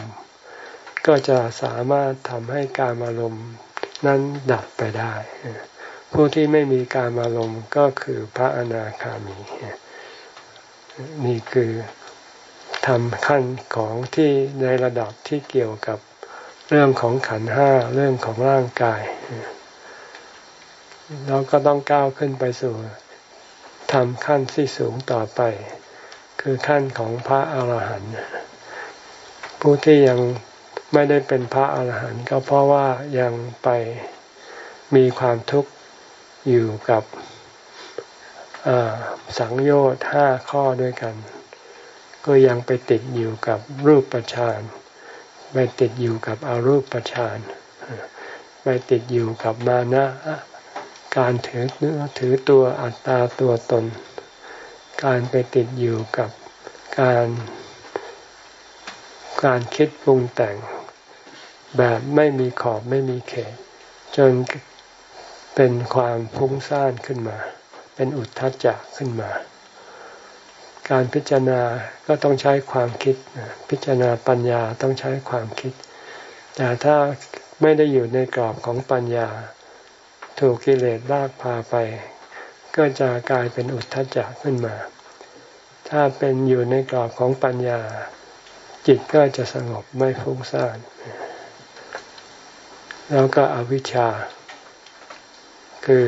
ก็จะสามารถทำให้การอารมณ์นั้นดับไปได้ ผู้ที่ไม่มีการอารมณ์ก็คือพระอนาคามี นี่คือทำขั้นของที่ในระดับที่เกี่ยวกับเรื่องของขันห้าเรื่องของร่างกายเเราก็ต้องก้าวขึ้นไปสู่ทำขั้นที่สูงต่อไป คือขั้นของพระอาหารหันต์ผู้ที่ยังไม่ได้เป็นพระอาหารหันต์ก็เพราะว่ายังไปมีความทุกข์อยู่กับสังโยชน์ห้าข้อด้วยกัน ก็ยังไปติดอยู่กับรูปประชานไปติดอยู่กับอารูปประชานไปติดอยู่กับมานะ การถือเนื้อถือตัวอัตตาตัวตน การไปติดอยู่กับการการคิดปรุงแต่งแบบไม่มีขอบไม่มีเขต จนเป็นความฟุ้งซ่านขึ้นมา เป็นอุทธัจจะขึ้นมา การพิจารณาก็ต้องใช้ความคิด พิจารณาปัญญาต้องใช้ความคิด แต่ถ้าไม่ได้อยู่ในกรอบของปัญญา ถูกกิเลสลากพาไป ก็จะกลายเป็นอุทธัจจะขึ้นมา ถ้าเป็นอยู่ในกรอบของปัญญา จิตก็จะสงบไม่ฟุ้งซ่านแล้วก็อวิชชา คือ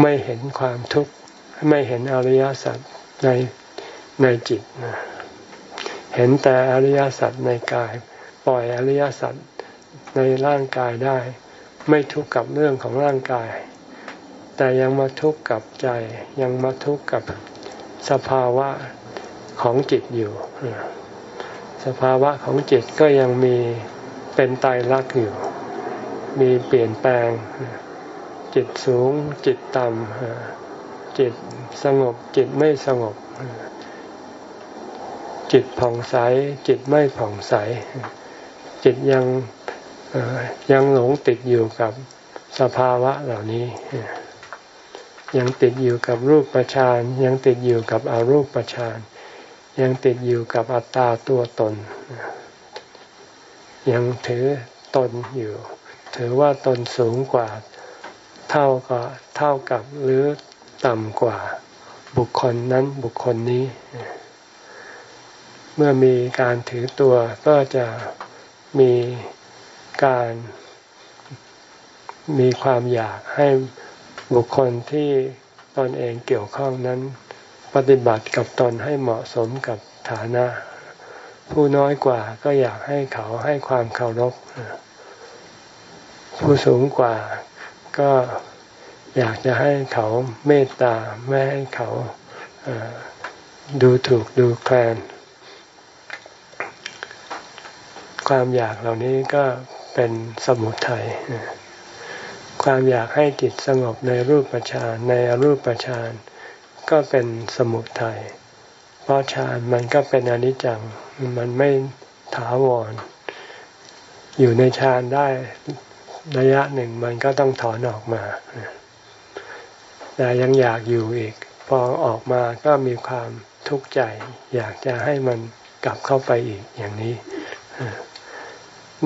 ไม่เห็นความทุกข์ ไม่เห็นอริยสัจในในจิตเห็นแต่อริยสัจในกาย ปล่อยอริยสัจในร่างกายได้ ไม่ทุกข์กับเรื่องของร่างกาย แต่ยังมาทุกข์กับใจ ยังมาทุกข์กับสภาวะของจิตอยู่ สภาวะของจิตก็ยังมีเป็นตายรักอยู่ มีเปลี่ยนแปลง จิตสูง จิตต่ำจิตสงบ จิตไม่สงบ จิตผ่องใส จิตไม่ผ่องใส จิตยัง ยังหลงติดอยู่กับสภาวะเหล่านี้ ยังติดอยู่กับรูปประชานยังติดอยู่กับอารูปประชานยังติดอยู่กับอัตตาตัวตน ยังถือตนอยู่ ถือว่าตนสูงกว่าเท่ากับเท่ากับหรือต่ำกว่าบุคคลนั้นบุคคลนี้ เมื่อมีการถือตัวก็จะมี การมีความอยากให้บุคคลที่ตนเองเกี่ยวข้องนั้น ปฏิบัติกับตนให้เหมาะสมกับฐานะ ผู้น้อยกว่าก็อยากให้เขาให้ความเคารพผู้สูงกว่าก็อยากจะให้เขาเมตตาไม่ให้เขาดูถูกดูแคลนความอยากเหล่านี้ก็ เป็นสมุทัยความอยากให้จิตสงบในรูปฌานในอรูปฌานก็เป็นสมุทัยเพราะฌานมันก็เป็นอนิจจังมันไม่ถาวร อยู่ในฌานได้ระยะหนึ่งมันก็ต้องถอนออกมา แต่ยังอยากอยู่อีก พอออกมาก็มีความทุกข์ใจ อยากจะให้มันกลับเข้าไปอีกอย่างนี้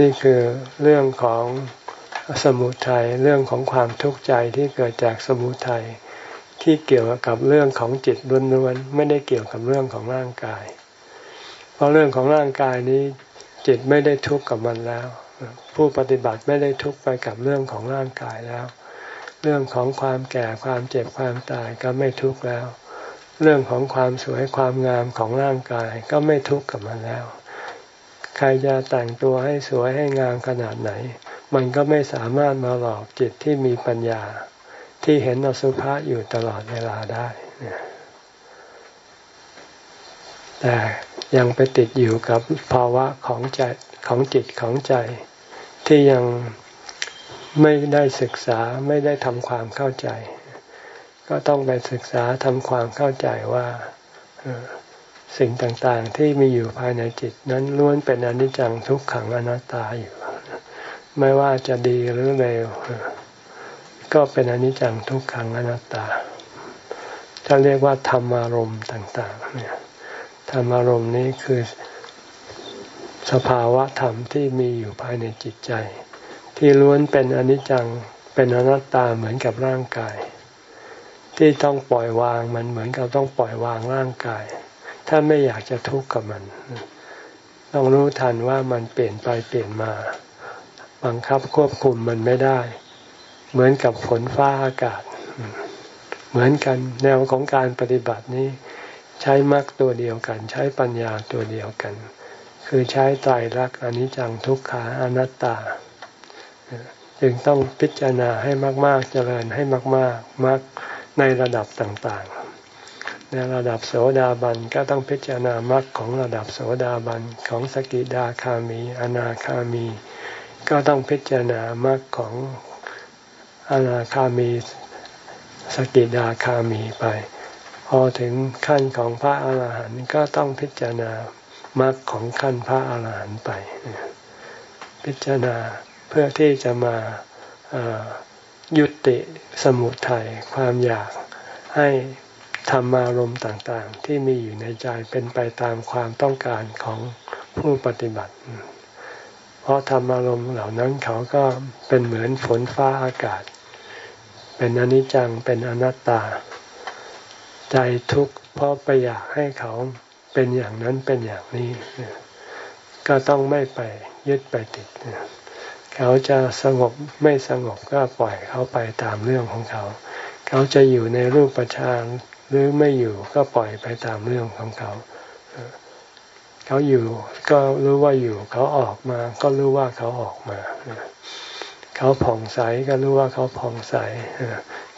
นี่คือเรื่องของสมุทัยเรื่องของความทุกข์ใจที่เกิดจากสมุทัยที่เกี่ยวกับเรื่องของจิตล้วนๆไม่ได้เกี่ยวกับเรื่องของร่างกาย เพราะเรื่องของร่างกายนี้จิตไม่ได้ทุกข์กับมันแล้ว ผู้ปฏิบัติไม่ได้ทุกข์ไปกับเรื่องของร่างกายแล้ว เรื่องของความแก่ความเจ็บความตายก็ไม่ทุกข์แล้ว เรื่องของความสวยความงามของร่างกายก็ไม่ทุกข์กับมันแล้ว ใครจะแต่งตัวให้สวยให้งามขนาดไหน มันก็ไม่สามารถมาหลอกจิตที่มีปัญญา ที่เห็นอสุภะอยู่ตลอดเวลาได้แต่ยังไปติดอยู่กับภาวะของใจของจิตของใจ ที่ยังไม่ได้ศึกษาไม่ได้ทำความเข้าใจ ก็ต้องไปศึกษาทำความเข้าใจว่า สิ่งต่างๆ ที่มีอยู่ภายในจิตนั้นล้วนเป็นอนิจจังทุกขังอนัตตาอยู่ ไม่ว่าจะดีหรือเลวก็เป็นอนิจจังทุกขังอนัตตาถ้าเรียกว่าธรรมารมณ์ต่างๆเนี่ยธรรมารมณ์นี้คือสภาวะธรรมที่มีอยู่ภายในจิตใจ ที่ล้วนเป็นอนิจจังเป็นอนัตตาเหมือนกับร่างกาย ที่ต้องปล่อยวางมันเหมือนกับต้องปล่อยวางร่างกาย ถ้าไม่อยากจะทุกข์กับมัน ต้องรู้ทันว่ามันเปลี่ยนไปเปลี่ยนมาบังคับควบคุมมันไม่ได้ เหมือนกับฝนฟ้าอากาศ เหมือนกันแนวของการปฏิบัตินี้ ใช้มรรคตัวเดียวกัน ใช้ปัญญาตัวเดียวกัน คือใช้ตายรักอนิจจังทุกขาอนัตตา จึงต้องพิจารณาให้มาก ๆ เจริญให้มาก ๆมรรคในระดับต่าง ๆ ในระดับโสดาบันก็ต้องพิจารณามรรคของระดับโสดาบันของสกิดาคามีอนาคามี ก็ต้องพิจารณามรรคของอนาคามีสกิดาคามีไป พอถึงขั้นของพระอาหารหันต์ก็ต้องพิจารณามรรคของขั้นพระอาหารหันต์ไป พิจารณาเพื่อที่จะมายุติสมุทัยความอยากให้ ธรรมารมณ์ต่างๆ ที่มีอยู่ในใจเป็นไปตามความต้องการของผู้ปฏิบัติ เพราะธรรมารมณ์เหล่านั้นเขาก็เป็นเหมือนฝนฟ้าอากาศ เป็นอนิจจังเป็นอนัตตา ใจทุกข์เพราะไปอยากให้เขาเป็นอย่างนั้นเป็นอย่างนี้ ก็ต้องไม่ไปยึดไปติด เขาจะสงบไม่สงบก็ปล่อยเขาไปตามเรื่องของเขา เขาจะอยู่ในรูปประชาน หรือไม่อยู่ก็ปล่อยไปตามเรื่องของเขา เขาอยู่ก็รู้ว่าอยู่ เขาออกมา ก็รู้ว่าเขาออกมา เขาผ่องใสก็รู้ว่าเขาผ่องใส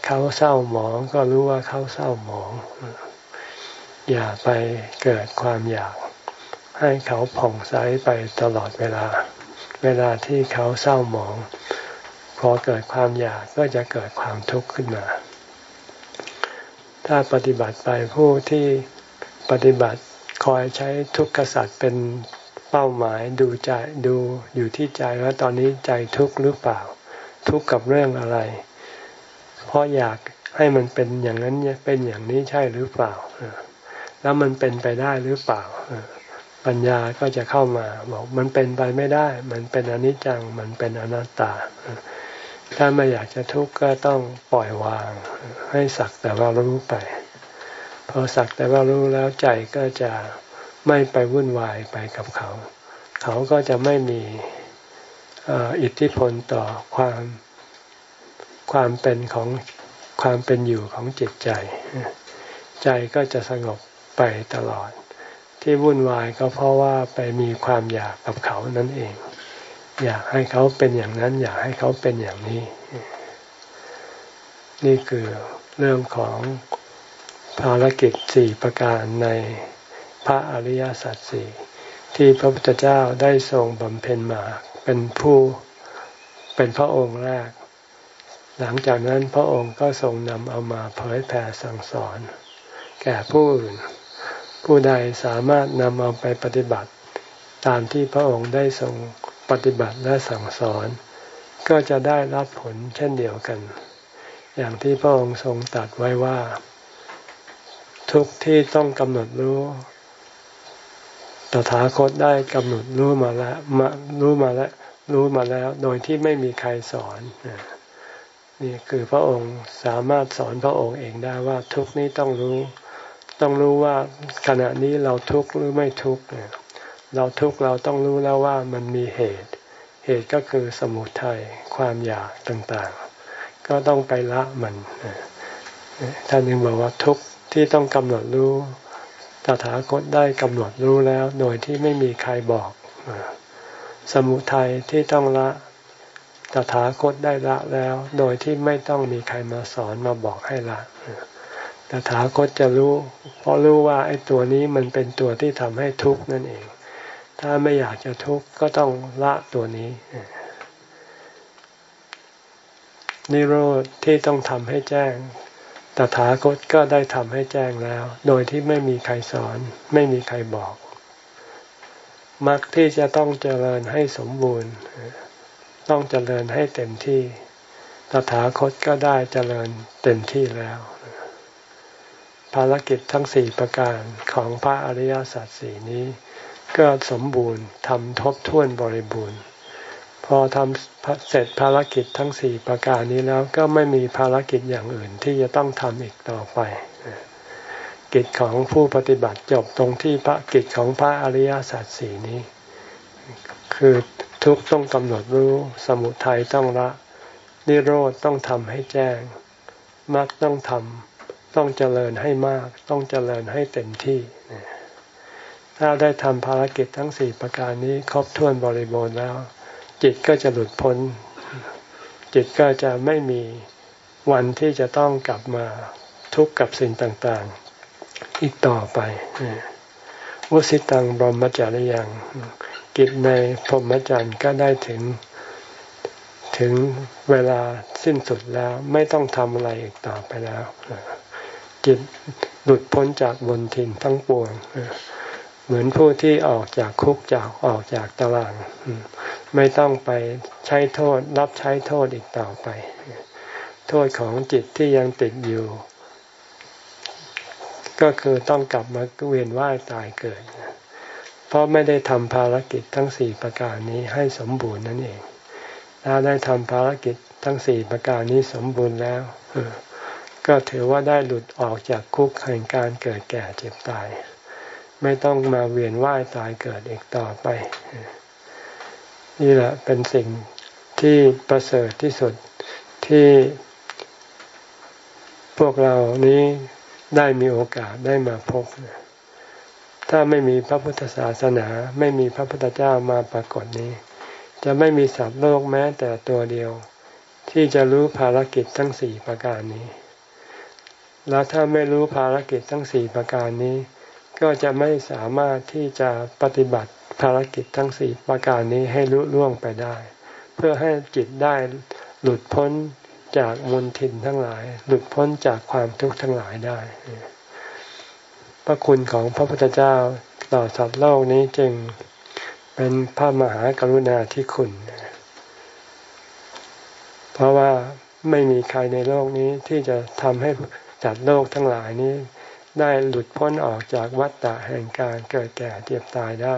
เขาเศร้าหมองก็รู้ว่าเขาเศร้าหมอง อย่าไปเกิดความอยาก ให้เขาผ่องใสไปตลอดเวลา เวลาที่เขาเศร้าหมอง พอเกิดความอยากก็จะเกิดความทุกข์ขึ้นมา ถ้าปฏิบัติไปผู้ที่ปฏิบัติคอยใช้ทุกขสัตว์เป็นเป้าหมายดูใจดูอยู่ที่ใจว่าตอนนี้ใจทุกข์หรือเปล่า ทุกข์กับเรื่องอะไร เพราะอยากให้มันเป็นอย่างนั้นเป็นอย่างนี้ใช่หรือเปล่า แล้วมันเป็นไปได้หรือเปล่า ปัญญาก็จะเข้ามาบอกมันเป็นไปไม่ได้ มันเป็นอนิจจังมันเป็นอนัตตา ถ้าไม่อยากจะทุกข์ก็ต้องปล่อยวาง ให้สักแต่ว่ารู้ไป พอสักแต่ว่ารู้แล้วใจก็จะไม่ไปวุ่นวายไปกับเขา เขาก็จะไม่มีอิทธิพลต่อความความเป็นของความเป็นอยู่ของจิตใจ ใจก็จะสงบไปตลอด ที่วุ่นวายก็เพราะว่าไปมีความอยากกับเขานั่นเอง อยากให้เขาเป็นอย่างนั้น อยากให้เขาเป็นอย่างนี้ นี่คือเรื่องของภารกิจสี่ประการในพระอริยสัจสี่ที่พระพุทธเจ้าได้ทรงบำเพ็ญมาเป็นผู้เป็นพระองค์แรก หลังจากนั้นพระองค์ก็ทรงนำเอามาเผยแผ่สั่งสอน แก่ผู้อื่น ผู้ใดสามารถนำเอาไปปฏิบัติ ตามที่พระองค์ได้ทรง ปฏิบัติและสั่งสอน ก็จะได้รับผลเช่นเดียวกัน อย่างที่พระองค์ทรงตรัสไว้ว่า ทุกที่ต้องกำหนดรู้ตถาคตได้กำหนดรู้มาแล้วมารู้มาแล้วรู้มาแล้ว โดยที่ไม่มีใครสอนนี่คือพระองค์สามารถสอนพระองค์เองได้ว่าทุกนี้ต้องรู้ ต้องรู้ว่าขณะนี้เราทุกข์หรือไม่ทุกข์เนี่ย เราทุกข์เราต้องรู้แล้วว่ามันมีเหตุ เหตุก็คือสมุทัยความอยากต่างๆ ก็ต้องไปละมันท่านยังบอกว่าทุกข์ที่ต้องกำหนดรู้ตถาคตได้กำหนดรู้แล้วโดยที่ไม่มีใครบอก สมุทัยที่ต้องละตถาคตได้ละแล้ว โดยที่ไม่ต้องมีใครมาสอนมาบอกให้ละตถาคตจะรู้ เพราะรู้ว่าไอ้ตัวนี้มันเป็นตัวที่ทำให้ทุกข์นั่นเอง ถ้าไม่อยากจะทุกข์ก็ต้องละตัวนี้ นิโรธที่ต้องทำให้แจ้ง ตถาคตก็ได้ทำให้แจ้งแล้ว โดยที่ไม่มีใครสอน ไม่มีใครบอกมรรคที่จะต้องเจริญให้สมบูรณ์ ต้องเจริญให้เต็มที่ ตถาคตก็ได้เจริญเต็มที่แล้ว ภารกิจทั้งสี่ประการของพระอริยสัจสี่นี้ ก็สมบูรณ์ทำทบท้วนบริบูรณ์ พอทำเสร็จภารกิจทั้งสี่ประการนี้แล้วก็ไม่มีภารกิจอย่างอื่นที่จะต้องทำอีกต่อไป กิจของผู้ปฏิบัติจบตรงที่พระกิจของพระอริยสัจสี่นี้ คือทุกต้องกำหนดรู้สมุทัยต้องละนิโรธต้องทำให้แจ้งมรรคต้องทำต้องเจริญให้มาก ต้องเจริญให้เต็มที่ ถ้าได้ทำภารกิจทั้งสี่ประการนี้ครบถ้วนบริบูรณ์แล้ว จิตก็จะหลุดพ้น จิตก็จะไม่มีวันที่จะต้องกลับมาทุกข์กับสิ่งต่างๆ อีกต่อไปวุสิตังบรมจาริยังกิจในพรหมจรรย์ก็ได้ถึงถึงเวลาสิ้นสุดแล้วไม่ต้องทำอะไรอีกต่อไปแล้วจิตหลุดพ้นจากบนทินทั้งปวง เหมือนผู้ที่ออกจากคุกจากออกจากตาราง ไม่ต้องไปใช้โทษรับใช้โทษอีกต่อไป โทษของจิตที่ยังติดอยู่ ก็คือต้องกลับมาเวียนว่ายตายเกิด เพราะไม่ได้ทำภารกิจทั้งสี่ประการนี้ให้สมบูรณ์นั่นเอง ถ้าได้ทำภารกิจทั้งสี่ประการนี้สมบูรณ์แล้วก็ถือว่าได้หลุดออกจากคุกแห่งการเกิดแก่เจ็บตาย ไม่ต้องมาเวียนว่ายตายเกิดอีกต่อไป นี่แหละเป็นสิ่งที่ประเสริฐที่สุดที่พวกเรานี้ได้มีโอกาสได้มาพบ ถ้าไม่มีพระพุทธศาสนา ไม่มีพระพุทธเจ้ามาปรากฏนี้ จะไม่มีสัตว์โลกแม้แต่ตัวเดียว ที่จะรู้ภารกิจทั้งสี่ประการนี้ แล้วถ้าไม่รู้ภารกิจทั้งสี่ประการนี้ ก็จะไม่สามารถที่จะปฏิบัติภารกิจทั้งสี่ประการนี้ให้ลุล่วงไปได้ เพื่อให้จิตได้หลุดพ้นจากมนทินทั้งหลาย หลุดพ้นจากความทุกข์ทั้งหลายได้ พระคุณของพระพุทธเจ้าต่อสัตว์โลกนี้จึงเป็นพระมหากรุณาธิคุณ เพราะว่าไม่มีใครในโลกนี้ที่จะทำให้จัดโลกทั้งหลายนี้ ได้หลุดพ้นออกจากวัฏฏะแห่งการเกิดแก่เจ็บตายได้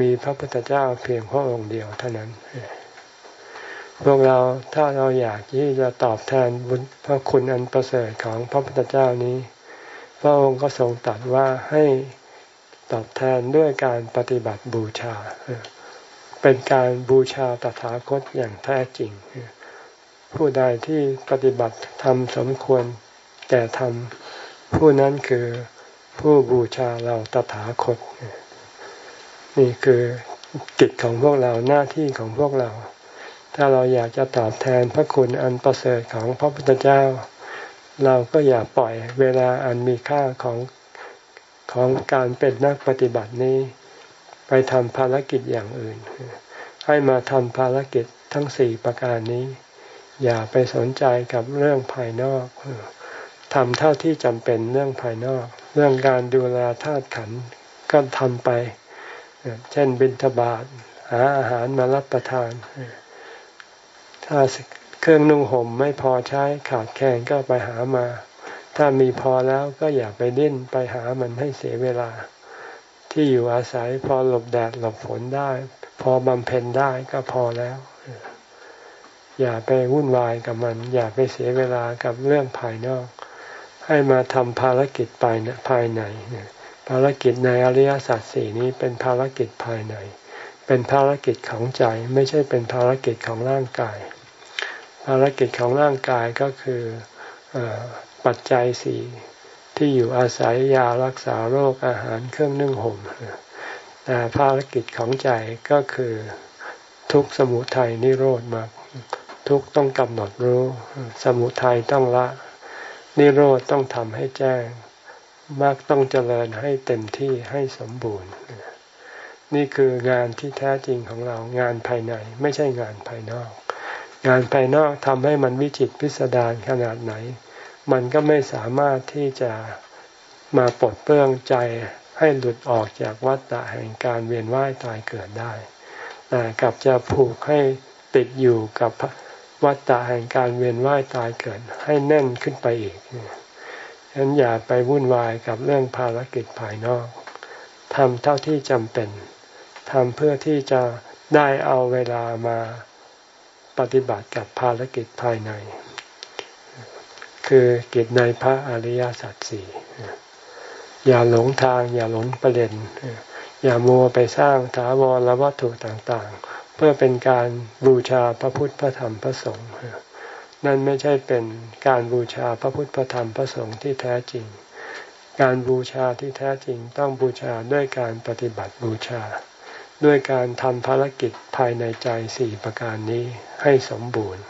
มีพระพุทธเจ้าเพียงพระองค์เดียวเท่านั้น พวกเราถ้าเราอยากที่จะตอบแทนบุญพระคุณอันประเสริฐของพระพุทธเจ้านี้ พระองค์ก็ทรงตรัสว่าให้ตอบแทนด้วยการปฏิบัติบูชา เป็นการบูชาตถาคตอย่างแท้จริง ผู้ใดที่ปฏิบัติทำสมควรแก่ธรรม ผู้นั้นคือผู้บูชาเราตถาคต นี่คือกิจของพวกเราหน้าที่ของพวกเรา ถ้าเราอยากจะตอบแทนพระคุณอันประเสริฐของพระพุทธเจ้า เราก็อย่าปล่อยเวลาอันมีค่าของของการเป็นนักปฏิบัตินี้ ไปทำภารกิจอย่างอื่น ให้มาทำภารกิจทั้งสี่ประการนี้ อย่าไปสนใจกับเรื่องภายนอก ทำเท่าที่จำเป็นเรื่องภายนอก เรื่องการดูแลธาตุขันก็ทำไป เช่นบิณฑบาตหาอาหารมารับประทาน ถ้าเครื่องนุ่งห่มไม่พอใช้ขาดแคลนก็ไปหามา ถ้ามีพอแล้วก็อย่าไปดิ้นไปหามันให้เสียเวลา ที่อยู่อาศัยพอหลบแดดหลบฝนได้ พอบำเพ็ญได้ก็พอแล้ว อย่าไปวุ่นวายกับมัน อย่าไปเสียเวลากับเรื่องภายนอก ให้มาทำภารกิจภายในภายในภารกิจในอริยสัจสี่นี้เป็นภารกิจภายใน เป็นภารกิจของใจไม่ใช่เป็นภารกิจของร่างกาย ภารกิจของร่างกายก็คืออปัจจัยสี่ที่อยู่อาศัยยารักษาโรคอาหารเครื่องนึ่งห่มแต่ภารกิจของใจก็คือทุกสมุทัยนิโรธมากทุกต้องกำหนดรู้ สมุทัยต้องละ นิโรธต้องทำให้แจ้งมากต้องเจริญให้เต็มที่ให้สมบูรณ์ นี่คืองานที่แท้จริงของเรางานภายใน ไม่ใช่งานภายนอก งานภายนอกทำให้มันวิจิตพิสดารขนาดไหน มันก็ไม่สามารถที่จะมาปลดเปลื้องใจให้หลุดออกจากวัฏฏะแห่งการเวียนว่ายตายเกิดได้ แต่กลับจะผูกให้ติดอยู่กับ วัฏฏะแห่งการเวียนว่ายตายเกิดให้แน่นขึ้นไปอีกฉะนั้นอย่าไปวุ่นวายกับเรื่องภารกิจภายนอกทำเท่าที่จำเป็นทำเพื่อที่จะได้เอาเวลามาปฏิบัติกับภารกิจภายใน คือกิจในพระอริยสัจสี่อย่าหลงทางอย่าหลงประเด็น อย่ามัวไปสร้างถาวรวัตถุต่างๆ เพื่อเป็นการบูชาพระพุทธพระธรรมพระสงฆ์นั่นไม่ใช่เป็นการบูชาพระพุทธพระธรรมพระสงฆ์ที่แท้จริง การบูชาที่แท้จริงต้องบูชาด้วยการปฏิบัติบูชา ด้วยการทำภารกิจภายในใจสี่ประการนี้ให้สมบูรณ์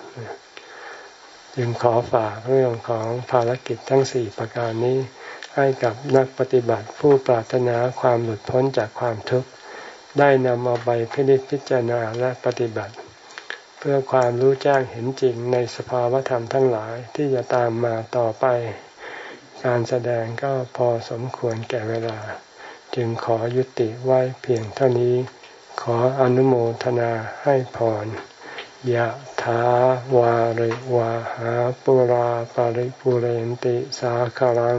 จึงขอฝากเรื่องของภารกิจทั้งสี่ประการนี้ ให้กับนักปฏิบัติผู้ปรารถนาความหลุดพ้นจากความทุกข์ ได้นำเอาไปพิจิตพิจารณาและปฏิบัติ เพื่อความรู้แจ้งเห็นจริงในสภาวธรรมทั้งหลายที่จะตามมาต่อไป การแสดงก็พอสมควรแก่เวลา จึงขอยุติไว้เพียงเท่านี้ ขออนุโมทนาให้พรยะถถาวาริวาหาปุราปาริปุเรนติสาคารัง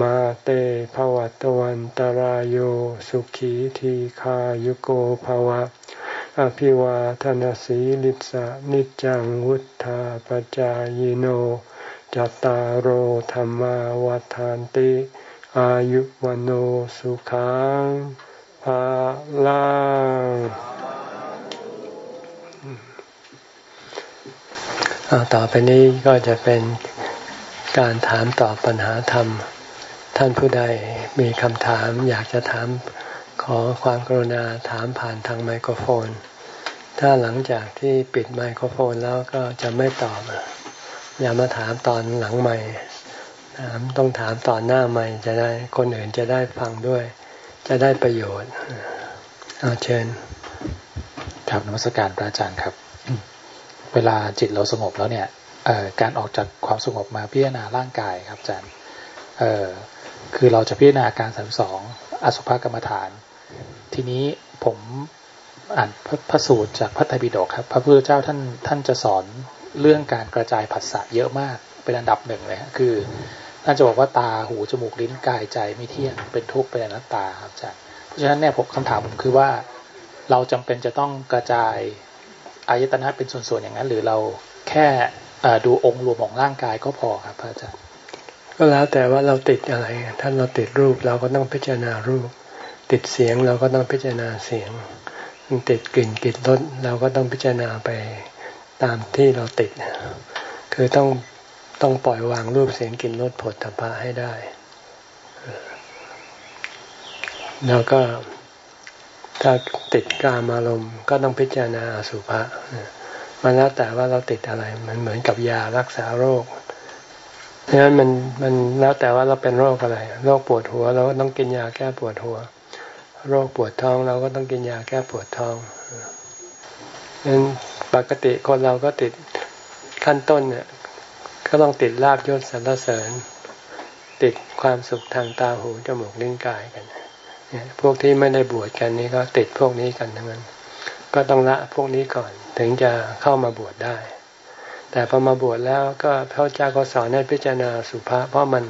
มาเตภวัตวันตารโยสุขีทีขายุโกภวะ อภิวาทนสีลิสะนิจังวุธาปจายโนจตารโหธรรมวาทานติ อายุวันโอสุขังภาลังต่อไปนี้ก็จะเป็นการถามตอบปัญหาธรรม ท่านผู้ใดมีคำถามอยากจะถามขอความกรุณาถามผ่านทางไมโครโฟน ถ้าหลังจากที่ปิดไมโครโฟนแล้วก็จะไม่ตอบ อย่ามาถามตอนหลังไม่ถามต้องถามตอนหน้าไม่จะได้คนอื่นจะได้ฟังด้วย จะได้ประโยชน์เอาเชิญครับนมัสการพระอาจารย์ครับ เวลาจิตเราสงบแล้วเนี่ยการออกจากความสงบมาพิจารณาร่างกายครับอาจารย์ คือเราจะพิจารณาการสามสองอสุภกรรมฐาน ทีนี้ผมอ่านพระสูตรจากพระไตรปิฎกครับ พระพุทธเจ้าท่านท่านจะสอนเรื่องการกระจายผัสสะเยอะมากเป็นอันดับหนึ่งเลยคือท่านจะบอกว่าตาหูจมูกลิ้นกายใจไม่เที่ยงเป็นทุกข์เป็นอนัตตาครับอาจารย์เพราะฉะนั้นเนี่ยผมคำถามผมคือว่า เราจำเป็นจะต้องกระจายอายตนะเป็นส่วนๆอย่างนั้น หรือเราแค่ดูองค์รวมของร่างกายก็พอครับพระอาจารย์ ก็แล้วแต่ว่าเราติดอะไร ถ้าเราติดรูปเราก็ต้องพิจารณารูป ติดเสียงเราก็ต้องพิจารณาเสียง ติดกลิ่นกลิ่นรสเราก็ต้องพิจารณาไปตามที่เราติด คือต้องต้องปล่อยวางรูปเสียงกลิ่นรสผลตภะให้ได้ แล้วก็ถ้าติดกามอารมณ์ก็ต้องพิจารณาสุภะมันแล้วแต่ว่าเราติดอะไร มันเหมือนกับยารักษาโรค เพราะฉะนั้นมันมันแล้วแต่ว่าเราเป็นโรคอะไร โรคปวดหัวเราก็ต้องกินยาแก้ปวดหัว โรคปวดท้องเราก็ต้องกินยาแก้ปวดท้องนั้นปกติคนเราก็ติดขั้นต้นเนี่ย ก็ต้องติดลาบยศสรรเสริญ ติดความสุขทางตาหูจมูกลิ้นกายกันเนี่ยพวกที่ไม่ได้บวชกันนี้ก็ติดพวกนี้กันทั้งนั้น ก็ต้องละพวกนี้ก่อนถึงจะเข้ามาบวชได้ แต่พอมาบวชแล้วก็พระเจ้าก็สอนให้พิจารณาสุภาเพราะมัน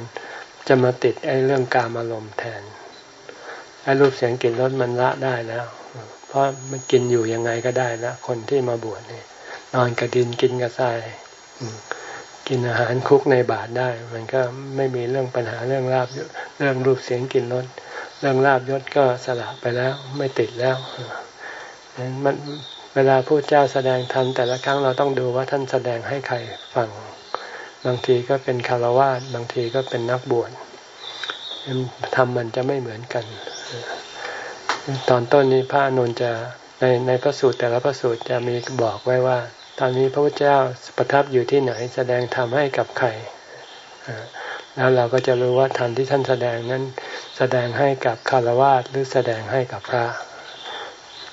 จะมาติดไอ้เรื่องการอารมณ์แทนไอ้รูปเสียงกลิ่นรสมันละได้แล้ว เพราะมันกินอยู่ยังไงก็ได้แล้วคนที่มาบวชนี่นอนกระดินกินกระทรายกินอาหารคุกในบาทได้ มันก็ไม่มีเรื่องปัญหาเรื่องลาบเรื่องรูปเสียงกลิ่นรสเรื่องลาบยศก็สละไปแล้ว ไม่ติดแล้วนั้นมัน เวลาพูดเจ้าแสดงธรรมแต่ละครั้งเราต้องดูว่าท่านแสดงให้ใครฟัง บางทีก็เป็นคารวะบางทีก็เป็นนักบวชธรรมมันจะไม่เหมือนกัน ตอนต้นนี้พระนนจะในในพระสูตรแต่ละพระสูตรจะมีบอกไว้ว่า ตอนนี้พระพุทธเจ้าประทับอยู่ที่ไหนแสดงธรรมให้กับใครแล้วเราก็จะรู้ว่าธรรมที่ท่านแสดงนั้นแสดงให้กับคารวะหรือแสดงให้กับพระ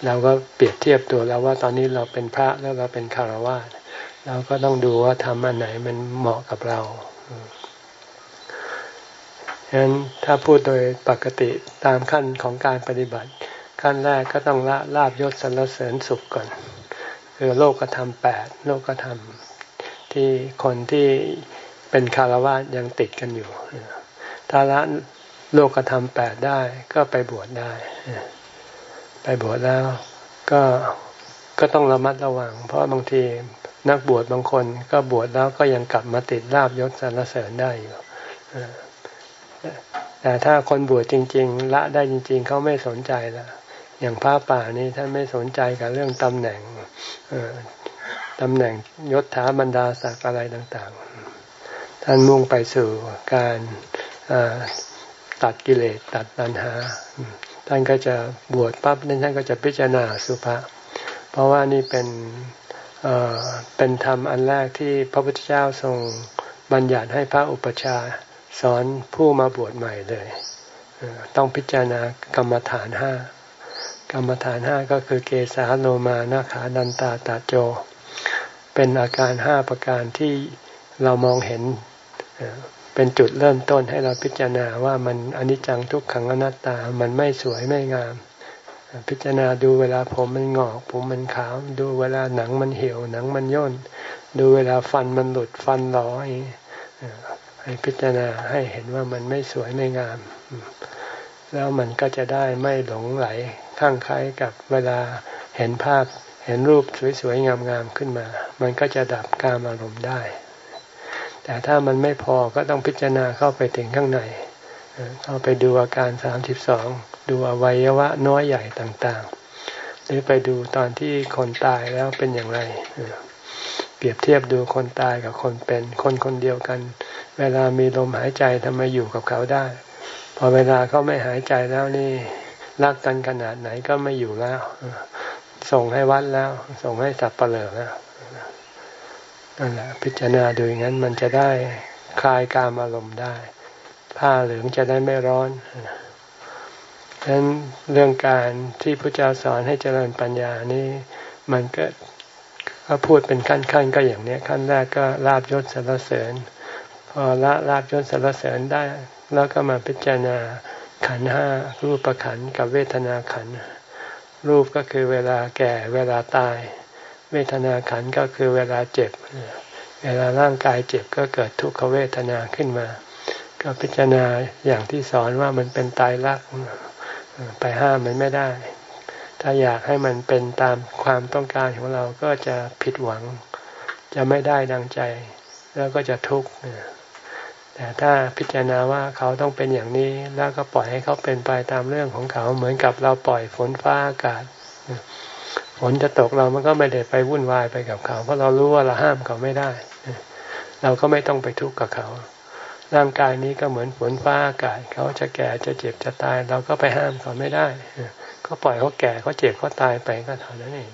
เราก็เปรียบเทียบตัวแล้วว่าตอนนี้เราเป็นพระแล้วเราเป็นคารวะเราก็ต้องดูว่าทำอันไหนมันเหมาะกับเราฉะนั้นถ้าพูดโดยปกติตามขั้นของการปฏิบัติ ขั้นแรกก็ต้องละลาบยศสรรเสริญสุขก่อน คือโลกธรรมแปดโลกธรรมที่คนที่เป็นคารวะยังติดกันอยู่ ถ้าละโลกธรรมแปดได้ก็ไปบวชได้ ไปบวชแล้วก็ก็ต้องระมัดระวัง เพราะบางทีนักบวชบางคนก็บวชแล้วก็ยังกลับมาติดลาบยศสรรเสริญได้อยู่แต่ถ้าคนบวชจริง ๆ ละได้จริง ๆเขาไม่สนใจละอย่างพระป่านี้ท่านไม่สนใจกับเรื่องตำแหน่งตำแหน่งยศถาบรรดาศักดิ์อะไรต่าง ๆ ท่านมุ่งไปสู่การตัดกิเลสตัดปัญหา ท่านก็จะบวชปั๊บนั้นท่านก็จะพิจารณาสุภาษเพราะว่านี่เป็นเป็นธรรมอันแรกที่พระพุทธเจ้าทรงบัญญัติให้พระอุปชาสอนผู้มาบวชใหม่เลย ต้องพิจารณากรรมฐานห้ากรรมฐานห้าก็คือเกสาโลมานาขาดันตาตาโจ เป็นอาการห้าประการที่เรามองเห็น เป็นจุดเริ่มต้นให้เราพิจารณาว่ามันอนิจจังทุกขังอนัตตา มันไม่สวยไม่งาม พิจารณาดูเวลาผมมันงอก ผมมันขาว ดูเวลาหนังมันเหี่ยวหนังมันย่น ดูเวลาฟันมันหลุดฟันหลอให้พิจารณาให้เห็นว่ามันไม่สวยไม่งาม แล้วมันก็จะได้ไม่หลงไหลข้างใครกับเวลาเห็นภาพเห็นรูปสวยๆงามๆขึ้นมา มันก็จะดับการอารมณ์ได้ แต่ถ้ามันไม่พอก็ต้องพิจารณาเข้าไปถึงข้างในเข้าไปดูอาการสามสิบสองดูอวัยวะน้อยใหญ่ต่างๆ หรือไปดูตอนที่คนตายแล้วเป็นอย่างไรเปรียบเทียบดูคนตายกับคนเป็น คนคนเดียวกัน เวลามีลมหายใจทำไมอยู่กับเขาได้ พอเวลาเขาไม่หายใจแล้วนี่รักกันขนาดไหนก็ไม่อยู่แล้ว ส่งให้วัดแล้ว ส่งให้สับเปลือแล้ว นั่นแหละพิจารณาดูอย่างนั้นมันจะได้คลายกามอารมณ์ได้ ผ้าเหลืองจะได้ไม่ร้อนฉะนั้นเรื่องการที่พระเจ้าสอนให้เจริญปัญญานี้มันก็ก็พูดเป็นขั้นๆก็อย่างนี้ขั้นแรกก็ลาบยศสรรเสริญ พอละลาบยศสรรเสริญได้ แล้วก็มาพิจารณาขันห้ารูปประขันกับเวทนาขันรูปก็คือเวลาแก่เวลาตาย เวทนาขันก็คือเวลาเจ็บ เวลาร่างกายเจ็บก็เกิดทุกขเวทนาขึ้นมา ก็พิจารณาอย่างที่สอนว่ามันเป็นตายรักไปห้ามมันไม่ได้ ถ้าอยากให้มันเป็นตามความต้องการของเราก็จะผิดหวัง จะไม่ได้ดังใจ แล้วก็จะทุกข์แต่ถ้าพิจารณาว่าเขาต้องเป็นอย่างนี้ แล้วก็ปล่อยให้เขาเป็นไปตามเรื่องของเขาเหมือนกับเราปล่อยฝนฟ้าอากาศ ฝนจะตกเรามันก็ไม่ได้ไปวุ่นวายไปกับเขา เพราะเรารู้ว่าเราห้ามเขาไม่ได้ เราก็ไม่ต้องไปทุกข์กับเขา ร่างกายนี้ก็เหมือนฝนฟ้าอากาศเขาจะแก่จะเจ็บจะตาย เราก็ไปห้ามเขาไม่ได้ ก็ปล่อยเขาแก่เขาเจ็บเขาตายไปก็เท่านั้นเอง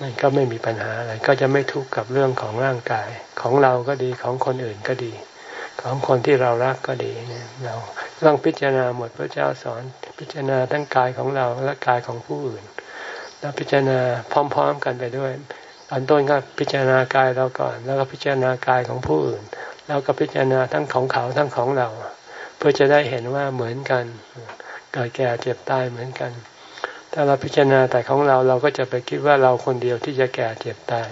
มันก็ไม่มีปัญหาอะไร ก็จะไม่ทุกข์กับเรื่องของร่างกายของเราก็ดีของคนอื่นก็ดี ของคนที่เรารักก็ดีเนี่ยเราต้องพิจารณาหมดพระเจ้าสอนพิจารณาทั้งกายของเราและกายของผู้อื่น แล้วพิจารณาพร้อม ๆ กันไปด้วยตอนต้นก็พิจารณากายเราก่อน แล้วก็พิจารณากายของผู้อื่น แล้วก็พิจารณาทั้งของเขาทั้งของเรา เพื่อจะได้เห็นว่าเหมือนกันเกิดแก่เจ็บตายเหมือนกัน ถ้าเราพิจารณาแต่ของเราเราก็จะไปคิดว่าเราคนเดียวที่จะแก่เจ็บตาย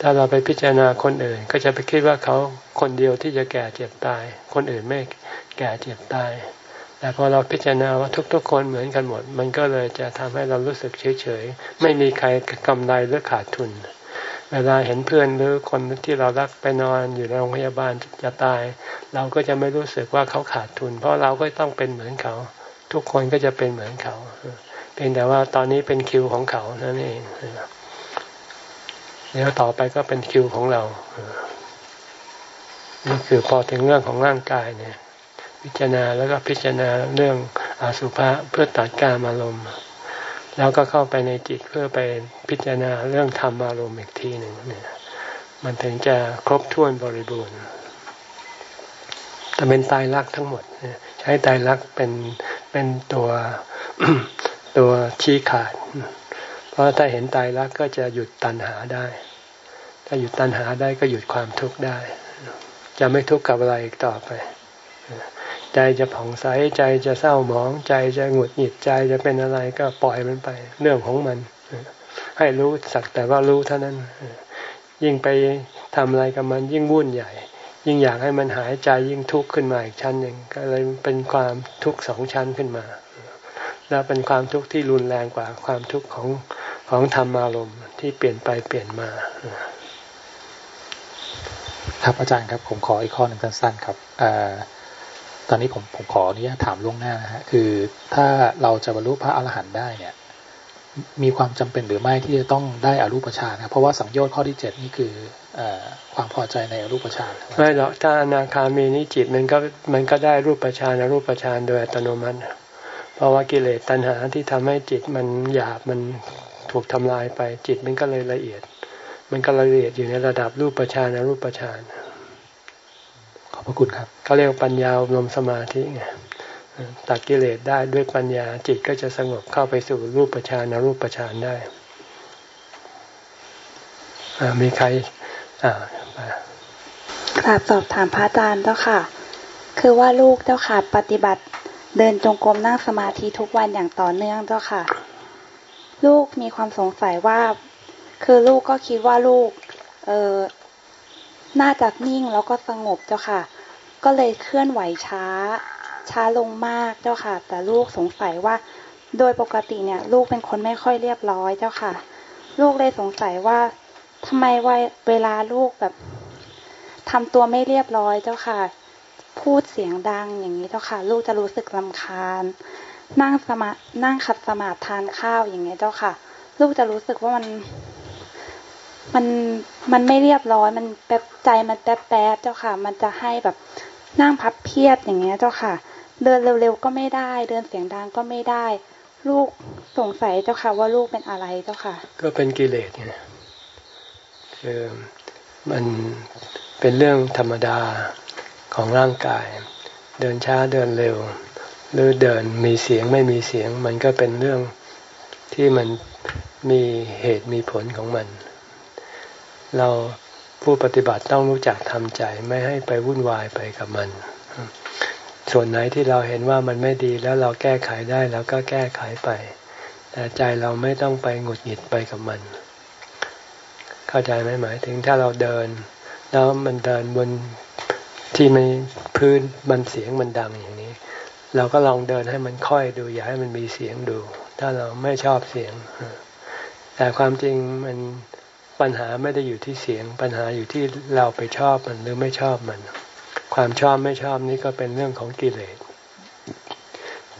ถ้าเราไปพิจารณาคนอื่น ก็จะไปคิดว่าเขาคนเดียวที่จะแก่เจ็บตาย คนอื่นไม่แก่เจ็บตาย แต่พอเราพิจารณาว่าทุกๆ คนเหมือนกันหมด มันก็เลยจะทำให้เรารู้สึกเฉยๆ ไม่มีใครกำไรหรือขาดทุน เวลาเห็นเพื่อนหรือคนที่เรารักไปนอนอยู่ในโรงพยาบาลจะตาย เราก็จะไม่รู้สึกว่าเขาขาดทุน เพราะเราก็ต้องเป็นเหมือนเขา ทุกคนก็จะเป็นเหมือนเขา เพียงแต่ว่าตอนนี้เป็นคิวของเขานั่นเองแล้วต่อไปก็เป็นคิวของเรานี่คือพอถึงเรื่องของร่างกายเนี่ย พิจารณาแล้วก็พิจารณาเรื่องอสุภะเพื่อตัดการอารมณ์แล้วก็เข้าไปในจิตเพื่อไปพิจารณาเรื่องธรรมอารมณ์อีกทีหนึ่งเนี่ยมันถึงจะครบถ้วนบริบูรณ์แต่เป็นตายรักทั้งหมดใช้ตายรักเป็นเป็นตัวตัวชี้ขาด เพราะถ้าเห็นตายรักก็จะหยุดตัณหาได้ ถ้าหยุดตัณหาได้ก็หยุดความทุกข์ได้ จะไม่ทุกข์กับอะไรอีกต่อไป ใจจะผ่องใสใจจะเศร้าหมอง ใจจะหงุดหงิดใจจะเป็นอะไรก็ปล่อยมันไป เรื่องของมัน ให้รู้สักแต่ว่ารู้เท่านั้น ยิ่งไปทำอะไรกับมันยิ่งวุ่นใหญ่ ยิ่งอยากให้มันหายใจยิ่งทุกข์ขึ้นมาอีกชั้นหนึ่งก็เลยเป็นความทุกข์สองชั้นขึ้นมา แล้วเป็นความทุกข์ที่รุนแรงกว่าความทุกข์ของของธรรมอารมณ์ที่เปลี่ยนไปเปลี่ยนมาครับอาจารย์ครับผมขออีกข้อหนึ่งสั้นๆครับ ตอนนี้ผมผมขออนุญาตถามล่วงหน้านะฮะคือถ้าเราจะบรรลุพระอรหันต์ได้เนี่ย มีความจำเป็นหรือไม่ที่จะต้องได้อรูปฌานนะเพราะว่าสังโยชน์ข้อที่เจ็ดนี่คืออความพอใจในอรูปฌานไม่หรอกถ้าอนาคามีนิจิตมันก็มันก็ได้รูปฌานอรูปฌานโดยอัตโนมัติ เพราะว่ากิเลสตัณหาที่ทำให้จิตมันหยาบมันถูกทำลายไปจิตมันก็เลยละเอียด มันก็ละเอียดอยู่ในระดับรูปฌานรูปฌานอ พระคุณครับเขาเรียกปัญญาอบรมสมาธิไงตัดกิเลสได้ด้วยปัญญาจิตก็จะสงบเข้าไปสู่รูปฌานรูปฌานได้มีใครอ่ากราบสอบถามพระอาจารย์เจ้าค่ะ คือว่าลูกเจ้าค่ะ ปฏิบัติเดินจงกรมนั่งสมาธิทุกวันอย่างต่อเนื่องเจ้าค่ะ ลูกมีความสงสัยว่า คือลูกก็คิดว่าลูก เออ น่าจะนิ่งแล้วก็สงบเจ้าค่ะ ก็เลยเคลื่อนไหวช้า ช้าลงมากเจ้าค่ะ แต่ลูกสงสัยว่า โดยปกติเนี่ย ลูกเป็นคนไม่ค่อยเรียบร้อยเจ้าค่ะ ลูกเลยสงสัยว่าทำไมว่าเวลาลูกแบบทำตัวไม่เรียบร้อยเจ้าค่ะ พูดเสียงดังอย่างนี้เจ้าค่ะ ลูกจะรู้สึกลำคาญ นั่งสมานั่งขัดสมาธิทานข้าวอย่างเงี้ยเจ้าค่ะ ลูกจะรู้สึกว่ามัน มันมันไม่เรียบร้อย มันแป๊บใจมันแป๊บแป๊บเจ้าค่ะ มันจะให้แบบนั่งพับเพียบอย่างเงี้ยเจ้าค่ะ เดินเร็วๆก็ไม่ได้ เดินเสียงดังก็ไม่ได้ ลูกสงสัยเจ้าค่ะ ว่าลูกเป็นอะไรเจ้าค่ะ ก็เป็นกิเลสไงคือมันเป็นเรื่องธรรมดาของร่างกาย เดินช้าเดินเร็ว หรือเดินมีเสียงไม่มีเสียง มันก็เป็นเรื่องที่มันมีเหตุมีผลของมัน เราผู้ปฏิบัติต้องรู้จักทำใจไม่ให้ไปวุ่นวายไปกับมัน ส่วนไหนที่เราเห็นว่ามันไม่ดีแล้วเราแก้ไขได้แล้วก็แก้ไขไป แต่ใจเราไม่ต้องไปหงุดหงิดไปกับมัน เข้าใจไหมหมายถึงถ้าเราเดิน แล้วมันเดินบนที่ไม่พื้นมันเสียงมันดังอย่างนี้ เราก็ลองเดินให้มันค่อยดูอย่าให้มันมีเสียงดู ถ้าเราไม่ชอบเสียง แต่ความจริงมัน ปัญหาไม่ได้อยู่ที่เสียง ปัญหาอยู่ที่เราไปชอบมันหรือไม่ชอบมัน ความชอบไม่ชอบนี้ก็เป็นเรื่องของกิเลส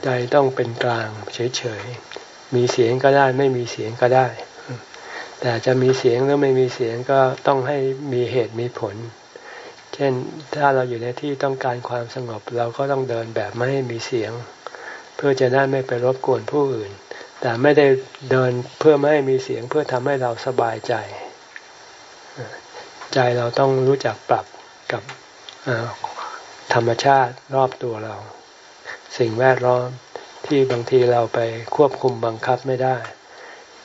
ใจต้องเป็นกลางเฉยๆมีเสียงก็ได้ไม่มีเสียงก็ได้ แต่จะมีเสียงหรือไม่มีเสียงก็ต้องให้มีเหตุมีผล เช่นถ้าเราอยู่ในที่ต้องการความสงบเราก็ต้องเดินแบบไม่ให้มีเสียง เพื่อจะได้ไม่ไปรบกวนผู้อื่น แต่ไม่ได้เดินเพื่อไม่ให้มีเสียงเพื่อทำให้เราสบายใจ ใจเราต้องรู้จักปรับกับธรรมชาติรอบตัวเรา สิ่งแวดล้อมที่บางทีเราไปควบคุมบังคับไม่ได้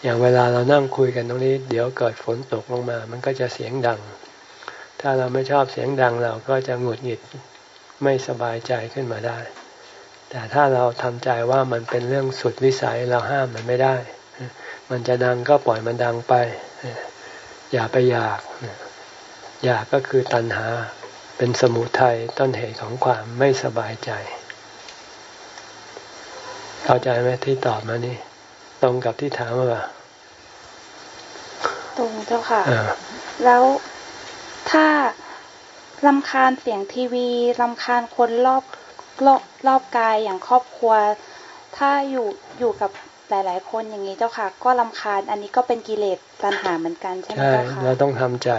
อย่างเวลาเรานั่งคุยกันตรงนี้ เดี๋ยวเกิดฝนตกลงมา มันก็จะเสียงดัง ถ้าเราไม่ชอบเสียงดังเราก็จะหงุดหงิดไม่สบายใจขึ้นมาได้ แต่ถ้าเราทำใจว่ามันเป็นเรื่องสุดวิสัยเราห้ามมันไม่ได้ มันจะดังก็ปล่อยมันดังไป อย่าไปอยาก อยากก็คือตัณหาเป็นสมุทัยต้นเหตุของความไม่สบายใจ เข้าใจไหมที่ตอบมานี่ ตรงกับที่ถามว่าตรงเจ้าค่ะ แล้วถ้าลำคาญเสียงทีวีลำคาญคนรอบรอบรอบกายอย่างครอบครัว ถ้าอยู่อยู่กับหลาย ๆ คนอย่างนี้เจ้าค่ะ ก็ลำคาญ อันนี้ก็เป็นกิเลสตัณหาเหมือนกันใช่ไหมเจ้าค่ะเราต้องทำใจ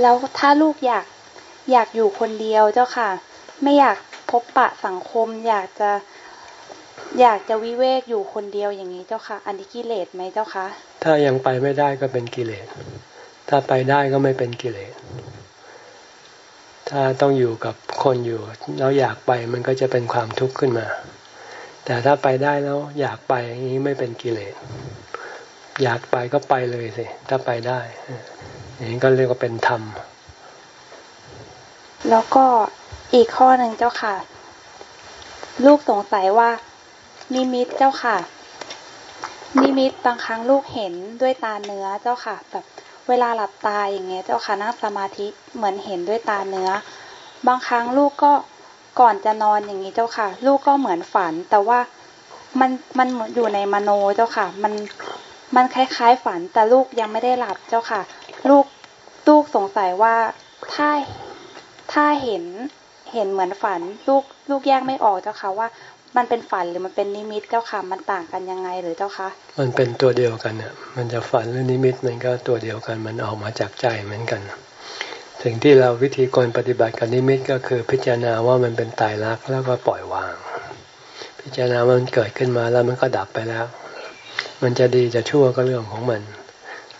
แล้วถ้าลูกอยากอยากอยู่คนเดียวเจ้าค่ะ ไม่อยากพบปะสังคม อยากจะอยากจะวิเวกอยู่คนเดียวอย่างนี้เจ้าค่ะ อันนี้กิเลสไหมเจ้าคะถ้ายังไปไม่ได้ก็เป็นกิเลส ถ้าไปได้ก็ไม่เป็นกิเลส ถ้าต้องอยู่กับคนอยู่แล้วอยากไปมันก็จะเป็นความทุกข์ขึ้นมา แต่ถ้าไปได้แล้วอยากไปอย่างนี้ไม่เป็นกิเลส อยากไปก็ไปเลยสิ ถ้าไปได้อย่างนี้ก็เรียกว่าเป็นธรรม แล้วก็อีกข้อหนึ่งเจ้าค่ะ ลูกสงสัยว่า นิมิตเจ้าค่ะ นิมิตบางครั้งลูกเห็นด้วยตาเนื้อเจ้าค่ะแบบเวลาหลับตาอย่างเงี้ยเจ้าค่ะนั่งสมาธิเหมือนเห็นด้วยตาเนื้อ บางครั้งลูกก็ก่อนจะนอนอย่างนี้เจ้าค่ะ ลูกก็เหมือนฝัน แต่ว่ามันมันอยู่ในมโนเจ้าค่ะ มัน มันคล้ายๆฝันแต่ลูกยังไม่ได้หลับเจ้าค่ะ ลูกลูกสงสัยว่าถ้าถ้าเห็นเห็นเหมือนฝัน ลูกลูกแยกไม่ออกเจ้าค่ะว่ามันเป็นฝันหรือมันเป็นนิมิตเจ้าค่ะมันต่างกันยังไงหรือเจ้าคะมันเป็นตัวเดียวกันเนี่ยมันจะฝันหรือนิมิตมันก็ตัวเดียวกันมันออกมาจากใจเหมือนกันสิ่งที่เราวิธีการปฏิบัติกับนิมิตก็คือพิจารณาว่ามันเป็นตายรักแล้วก็ปล่อยวาง พิจารณาว่ามันเกิดขึ้นมาแล้วมันก็ดับไปแล้ว มันจะดีจะชั่วก็เรื่องของมัน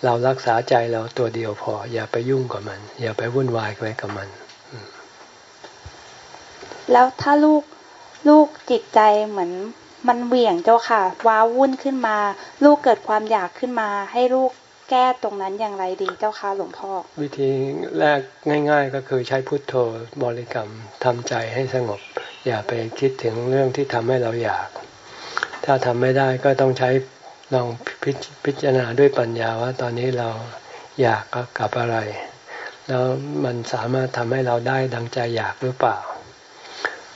เรารักษาใจเราตัวเดียวพอ อย่าไปยุ่งกับมัน อย่าไปวุ่นวายไปกับมัน แล้วถ้าลูกลูกจิตใจเหมือนมันเหวี่ยงเจ้าค่ะ ว้าวุ่นขึ้นมา ลูกเกิดความอยากขึ้นมา ให้ลูกแก้ตรงนั้นอย่างไรดีเจ้าค่ะหลวงพ่อ วิธีแรกง่าย ๆ ก็คือใช้พุทโธบริกรรมทำใจให้สงบ อย่าไปคิดถึงเรื่องที่ทำให้เราอยาก ถ้าทำไม่ได้ก็ต้องใช้ ลองพิจารณาด้วยปัญญาว่าตอนนี้เราอยากกับอะไร แล้วมันสามารถทำให้เราได้ดังใจอยากหรือเปล่า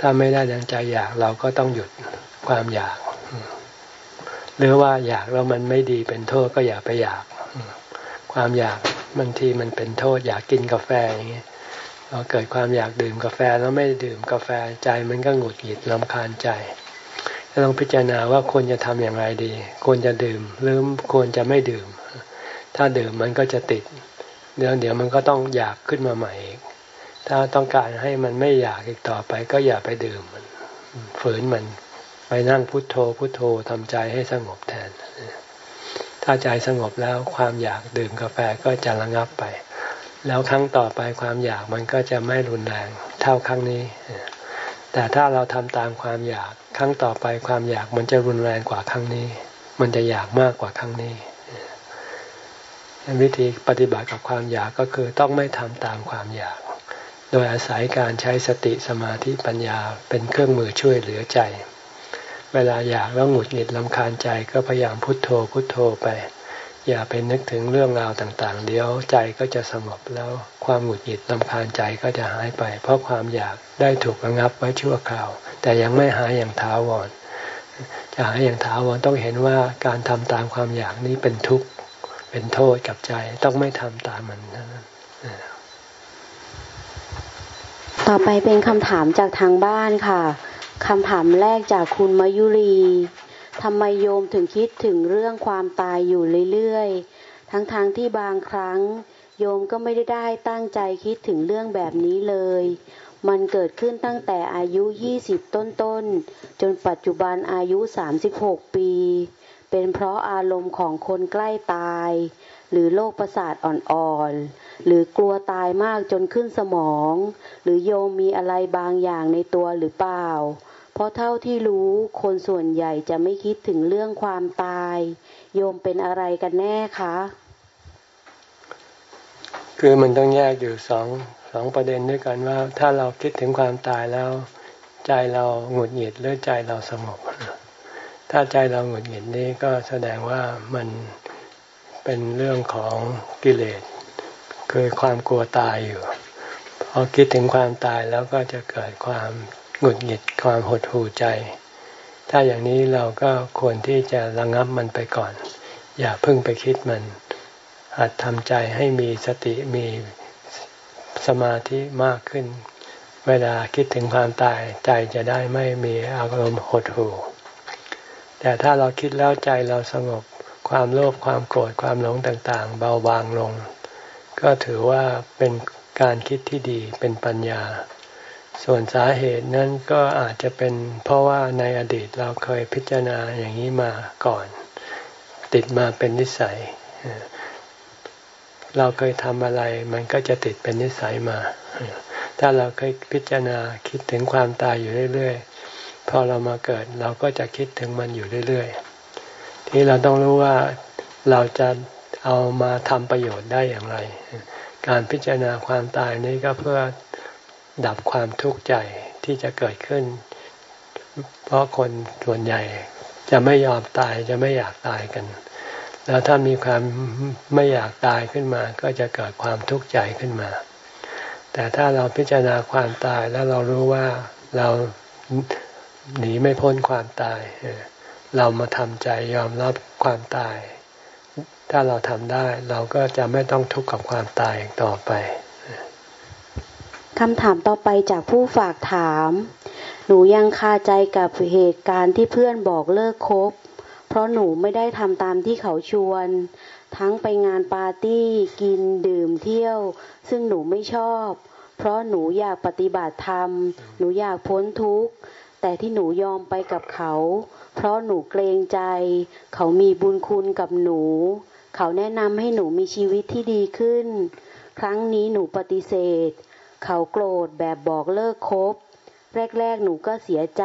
ถ้าไม่ได้ดังใจอยากเราก็ต้องหยุดความอยาก หรือว่าอยากแล้วมันไม่ดีเป็นโทษก็อย่าไปอยาก ความอยากบางทีมันเป็นโทษ อยากกินกาแฟอย่างเงี้ยพอเกิดความอยากดื่มกาแฟแล้วไม่ดื่มกาแฟใจมันก็หงุดหงิดลำคาญใจ ต้องพิจารณาว่าควรจะทำอย่างไรดี ควรจะดื่มหรือควรจะไม่ดื่ม ถ้าดื่มมันก็จะติด เดี๋ยวเดี๋ยวมันก็ต้องอยากขึ้นมาใหม่อีกถ้าต้องการให้มันไม่อยากอีกต่อไป ก็อย่าไปดื่มมันฝืนมันไปนั่งพุทโธพุทโธทำใจให้สงบแทน ถ้าใจสงบแล้วความอยากดื่มกาแฟก็จะระงับไป แล้วครั้งต่อไปความอยากมันก็จะไม่รุนแรงเท่าครั้งนี้ แต่ถ้าเราทำตามความอยากครั้งต่อไปความอยากมันจะรุนแรงกว่าครั้งนี้ มันจะอยากมากกว่าครั้งนี้วิธีปฏิบัติกับความอยากก็คือต้องไม่ทำตามความอยาก โดยอาศัยการใช้สติสมาธิปัญญาเป็นเครื่องมือช่วยเหลือใจ เวลาอยากแล้วหงุดหงิดลำคาญใจก็พยายามพุโทโธพุโทโธไป อย่าไปนึกถึงเรื่องราวต่างๆ เดี๋ยวใจก็จะสงบแล้วความหงุดหงิดลำคาญใจก็จะหายไป เพราะความอยากได้ถูกระงับไว้ชั่วคราว แต่ยังไม่หายอย่างท้าวรจะหายอย่างท้าวรต้องเห็นว่าการทำตามความอยากนี้เป็นทุกข์เป็นโทษกับใจต้องไม่ทำตามมันนั้นต่อไปเป็นคำถามจากทางบ้านค่ะคำถามแรกจากคุณมายุรี ทำไมโยมถึงคิดถึงเรื่องความตายอยู่เรื่อยๆ ทั้งๆทที่บางครั้ง โยมก็ไม่ได้ได้ตั้งใจคิดถึงเรื่องแบบนี้เลย มันเกิดขึ้นตั้งแต่อายุ 20 ต้นๆ จนปัจจุบันอายุ 36 ปี เป็นเพราะอารมณ์ของคนใกล้ตาย หรือโรคประสาทอ่อนๆ หรือกลัวตายมากจนขึ้นสมอง หรือโยมมีอะไรบางอย่างในตัวหรือเปล่า ราะเท่าที่รู้คนส่วนใหญ่จะไม่คิดถึงเรื่องความตาย โยมเป็นอะไรกันแน่คะ คือมันต้องแยกอยู่สองสองประเด็นด้วยกันว่า ถ้าเราคิดถึงความตายแล้ว ใจเราหงุดหงิดหรือใจเราสงบ ถ้าใจเราหงุดหงิดนี้ก็แสดงว่ามันเป็นเรื่องของกิเลสคือความกลัวตายอยู่พอคิดถึงความตายแล้วก็จะเกิดความ หงุดหงิดความหดหู่ใจ ถ้าอย่างนี้เราก็ควรที่จะระงับมันไปก่อน อย่าเพิ่งไปคิดมัน หัดทำใจให้มีสติมีสมาธิมากขึ้น เวลาคิดถึงความตายใจจะได้ไม่มีอารมณ์หดหู่ แต่ถ้าเราคิดแล้วใจเราสงบความโลภความโกรธความหลงต่างๆ เบาบางลง ก็ถือว่าเป็นการคิดที่ดีเป็นปัญญา ส่วนสาเหตุนั้นก็อาจจะเป็นเพราะว่าในอดีตเราเคยพิจารณาอย่างนี้มาก่อน ติดมาเป็นนิสัย เราเคยทำอะไร มันก็จะติดเป็นนิสัยมา ถ้าเราเคยพิจารณาคิดถึงความตายอยู่เรื่อยๆพอเรามาเกิดเราก็จะคิดถึงมันอยู่เรื่อยๆ ที่เราต้องรู้ว่าเราจะเอามาทำประโยชน์ได้อย่างไร การพิจารณาความตายนี้ก็เพื่อ ดับความทุกข์ใจที่จะเกิดขึ้น เพราะคนส่วนใหญ่จะไม่ยอมตายจะไม่อยากตายกัน แล้วถ้ามีความไม่อยากตายขึ้นมา ก็จะเกิดความทุกข์ใจขึ้นมา แต่ถ้าเราพิจารณาความตายแล้วเรารู้ว่าเราหนีไม่พ้นความตาย เรามาทำใจยอมรับความตาย ถ้าเราทำได้เราก็จะไม่ต้องทุกข์กับความตายต่อไป คำถามต่อไปจากผู้ฝากถาม หนูยังคาใจกับเหตุการณ์ที่เพื่อนบอกเลิกคบ เพราะหนูไม่ได้ทำตามที่เขาชวน ทั้งไปงานปาร์ตี้ กินดื่มเที่ยว ซึ่งหนูไม่ชอบ เพราะหนูอยากปฏิบัติธรรม หนูอยากพ้นทุกข์ แต่ที่หนูยอมไปกับเขา เพราะหนูเกรงใจ เขามีบุญคุณกับหนู เขาแนะนำให้หนูมีชีวิตที่ดีขึ้น ครั้งนี้หนูปฏิเสธ เขาโกรธแบบบอกเลิกคบ แรกๆหนูก็เสียใจ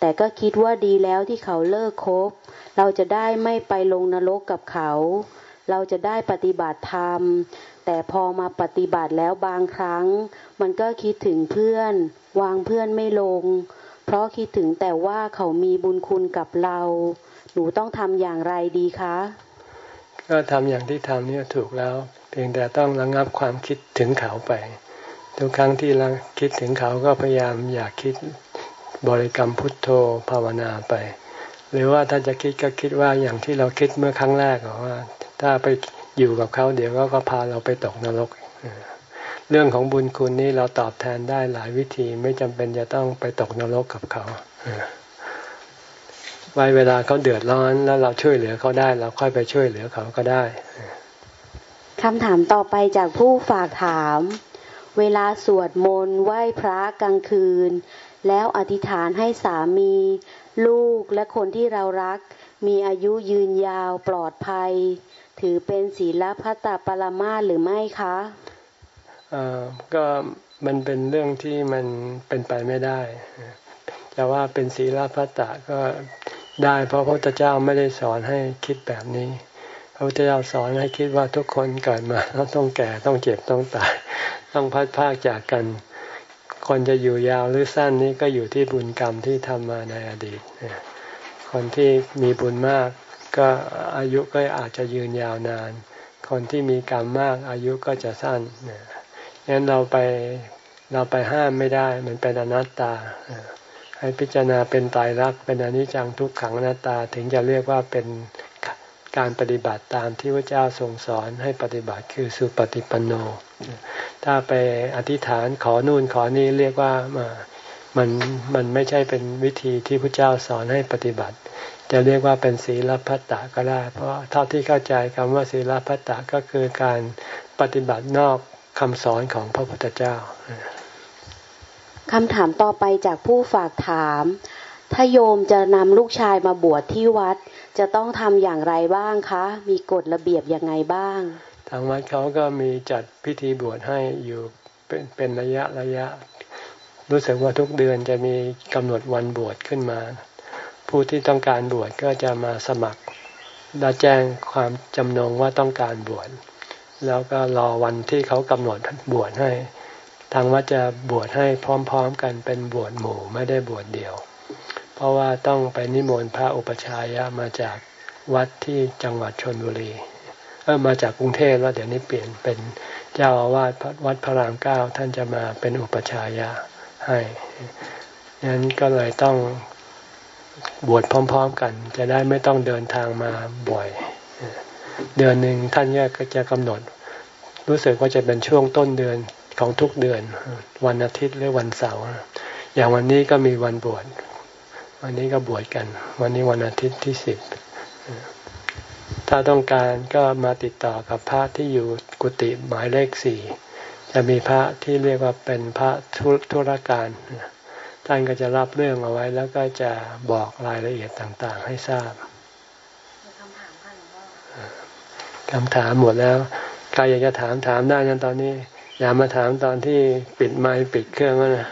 แต่ก็คิดว่าดีแล้วที่เขาเลิกคบ เราจะได้ไม่ไปลงนรกกับเขา เราจะได้ปฏิบัติธรรม แต่พอมาปฏิบัติแล้วบางครั้ง มันก็คิดถึงเพื่อน วางเพื่อนไม่ลง เพราะคิดถึงแต่ว่าเขามีบุญคุณกับเรา หนูต้องทำอย่างไรดีคะก็ทำอย่างที่ทำนี่ถูกแล้ว เพียงแต่ต้องระงับความคิดถึงเขาไป ทุกครั้งที่เราคิดถึงเขาก็พยายามอยากคิดบริกรรมพุทโธภาวนาไป หรือว่าถ้าจะคิดก็คิดว่าอย่างที่เราคิดเมื่อครั้งแรกว่า ถ้าไปอยู่กับเขาเดี๋ยวก็ก็พาเราไปตกนรก เรื่องของบุญคุณนี้เราตอบแทนได้หลายวิธีไม่จำเป็นจะต้องไปตกนรกกับเขาไว้เวลาเขาเดือดร้อนแล้วเราช่วยเหลือเขาได้ เราค่อยไปช่วยเหลือเขาก็ได้คำถามต่อไปจากผู้ฝากถาม เวลาสวดมนต์ไหว้พระกลางคืน แล้วอธิษฐานให้สามี ลูกและคนที่เรารัก มีอายุยืนยาวปลอดภัย ถือเป็นศีลพัตตปรมาหรือไม่คะก็มันเป็นเรื่องที่มันเป็นไปไม่ได้จะว่าเป็นศีลพัตตะก็ได้ เพราะพระพุทธเจ้าไม่ได้สอนให้คิดแบบนี้ พระพุทธเจ้าสอนให้คิดว่าทุกคนเกิดมาต้องแก่ต้องเจ็บต้องตาย ต้องพัดพากจากกัน คนจะอยู่ยาวหรือสั้นนี้ก็อยู่ที่บุญกรรมที่ทำมาในอดีตคนที่มีบุญมาก ก็อายุก็อาจจะยืนยาวนาน คนที่มีกรรมมากอายุก็จะสั้นงั้นเราไปเราไปห้ามไม่ได้ มันเป็นอนัตตาให้พิจารณาเป็นตายรักเป็นอนิจจังทุกขังอนัตตาถึงจะเรียกว่าเป็น การปฏิบัติตามที่พระเจ้าทรงสอนให้ปฏิบัติคือสุปฏิปันโน ถ้าไปอธิษฐานขอนู่นขอนี่เรียกว่ามันมันไม่ใช่เป็นวิธีที่พระเจ้าสอนให้ปฏิบัติ จะเรียกว่าเป็นศีลพัตตะก็ได้ เพราะเท่าที่เข้าใจคำว่าศีลพัตตะก็คือการปฏิบัตินอกคำสอนของพระพุทธเจ้าคำถามต่อไปจากผู้ฝากถาม ถ้าโยมจะนำลูกชายมาบวชที่วัด จะต้องทำอย่างไรบ้างคะ มีกฎระเบียบยังไงบ้าง ทางวัดเขาก็มีจัดพิธีบวชให้อยู่เป็นเป็นระยะระยะ รู้สึกว่าทุกเดือนจะมีกำหนดวันบวชขึ้นมา ผู้ที่ต้องการบวชก็จะมาสมัครและแจ้งความจำนงว่าต้องการบวชแล้วก็รอวันที่เขากำหนดบวชให้ ทางวัดจะบวชให้พร้อม ๆ กันเป็นบวชหมู่ไม่ได้บวชเดียว เพราะว่าต้องไปนิมนต์พระอุปชายะมาจากวัดที่จังหวัดชนบุรีเออมาจากกรุงเทพแล้วเดี๋ยวนี้เปลี่ยนเป็นเจ้าอาวาสวัดพระรามเก้าท่านจะมาเป็นอุปชายะให้นั้นก็เลยต้องบวชพร้อม ๆ กัน จะได้ไม่ต้องเดินทางมาบ่อย เดือนหนึ่งท่านก็จะกำหนด รู้สึกว่าจะเป็นช่วงต้นเดือนของทุกเดือน วันอาทิตย์หรือวันเสาร์อย่างวันนี้ก็มีวันบวช วันนี้ก็บวชกัน วันนี้วันอาทิตย์ที่สิบถ้าต้องการก็มาติดต่อกับพระที่อยู่กุฏิหมายเลขสี่จะมีพระที่เรียกว่าเป็นพระธุรการท่านก็จะรับเรื่องเอาไว้ แล้วก็จะบอกรายละเอียดต่างๆ ให้ทราบคำถามหมดแล้วใครอยากจะถามถามได้นะตอนนี้ อย่ามาถามตอนที่ปิดไม้ปิดเครื่องแล้วนะ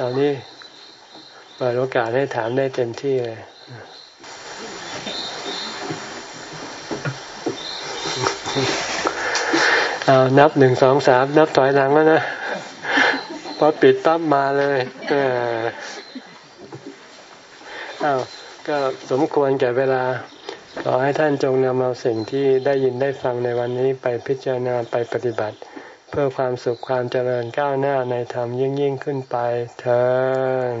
ตอนนี้ เปิดโอกาสให้ถามได้เต็มที่เลยเอานับหนึ่งสองสามนับถอยหลังแล้วนะพอปิดปั๊บมาเลยเอ้าวก็สมควรแก่เวลา ขอให้ท่านจงนำเอาสิ่งที่ได้ยินได้ฟังในวันนี้ไปพิจารณาไปปฏิบัติ เพื่อความสุขความเจริญก้าวหน้าในธรรมยิ่งยิ่งขึ้นไปเถิด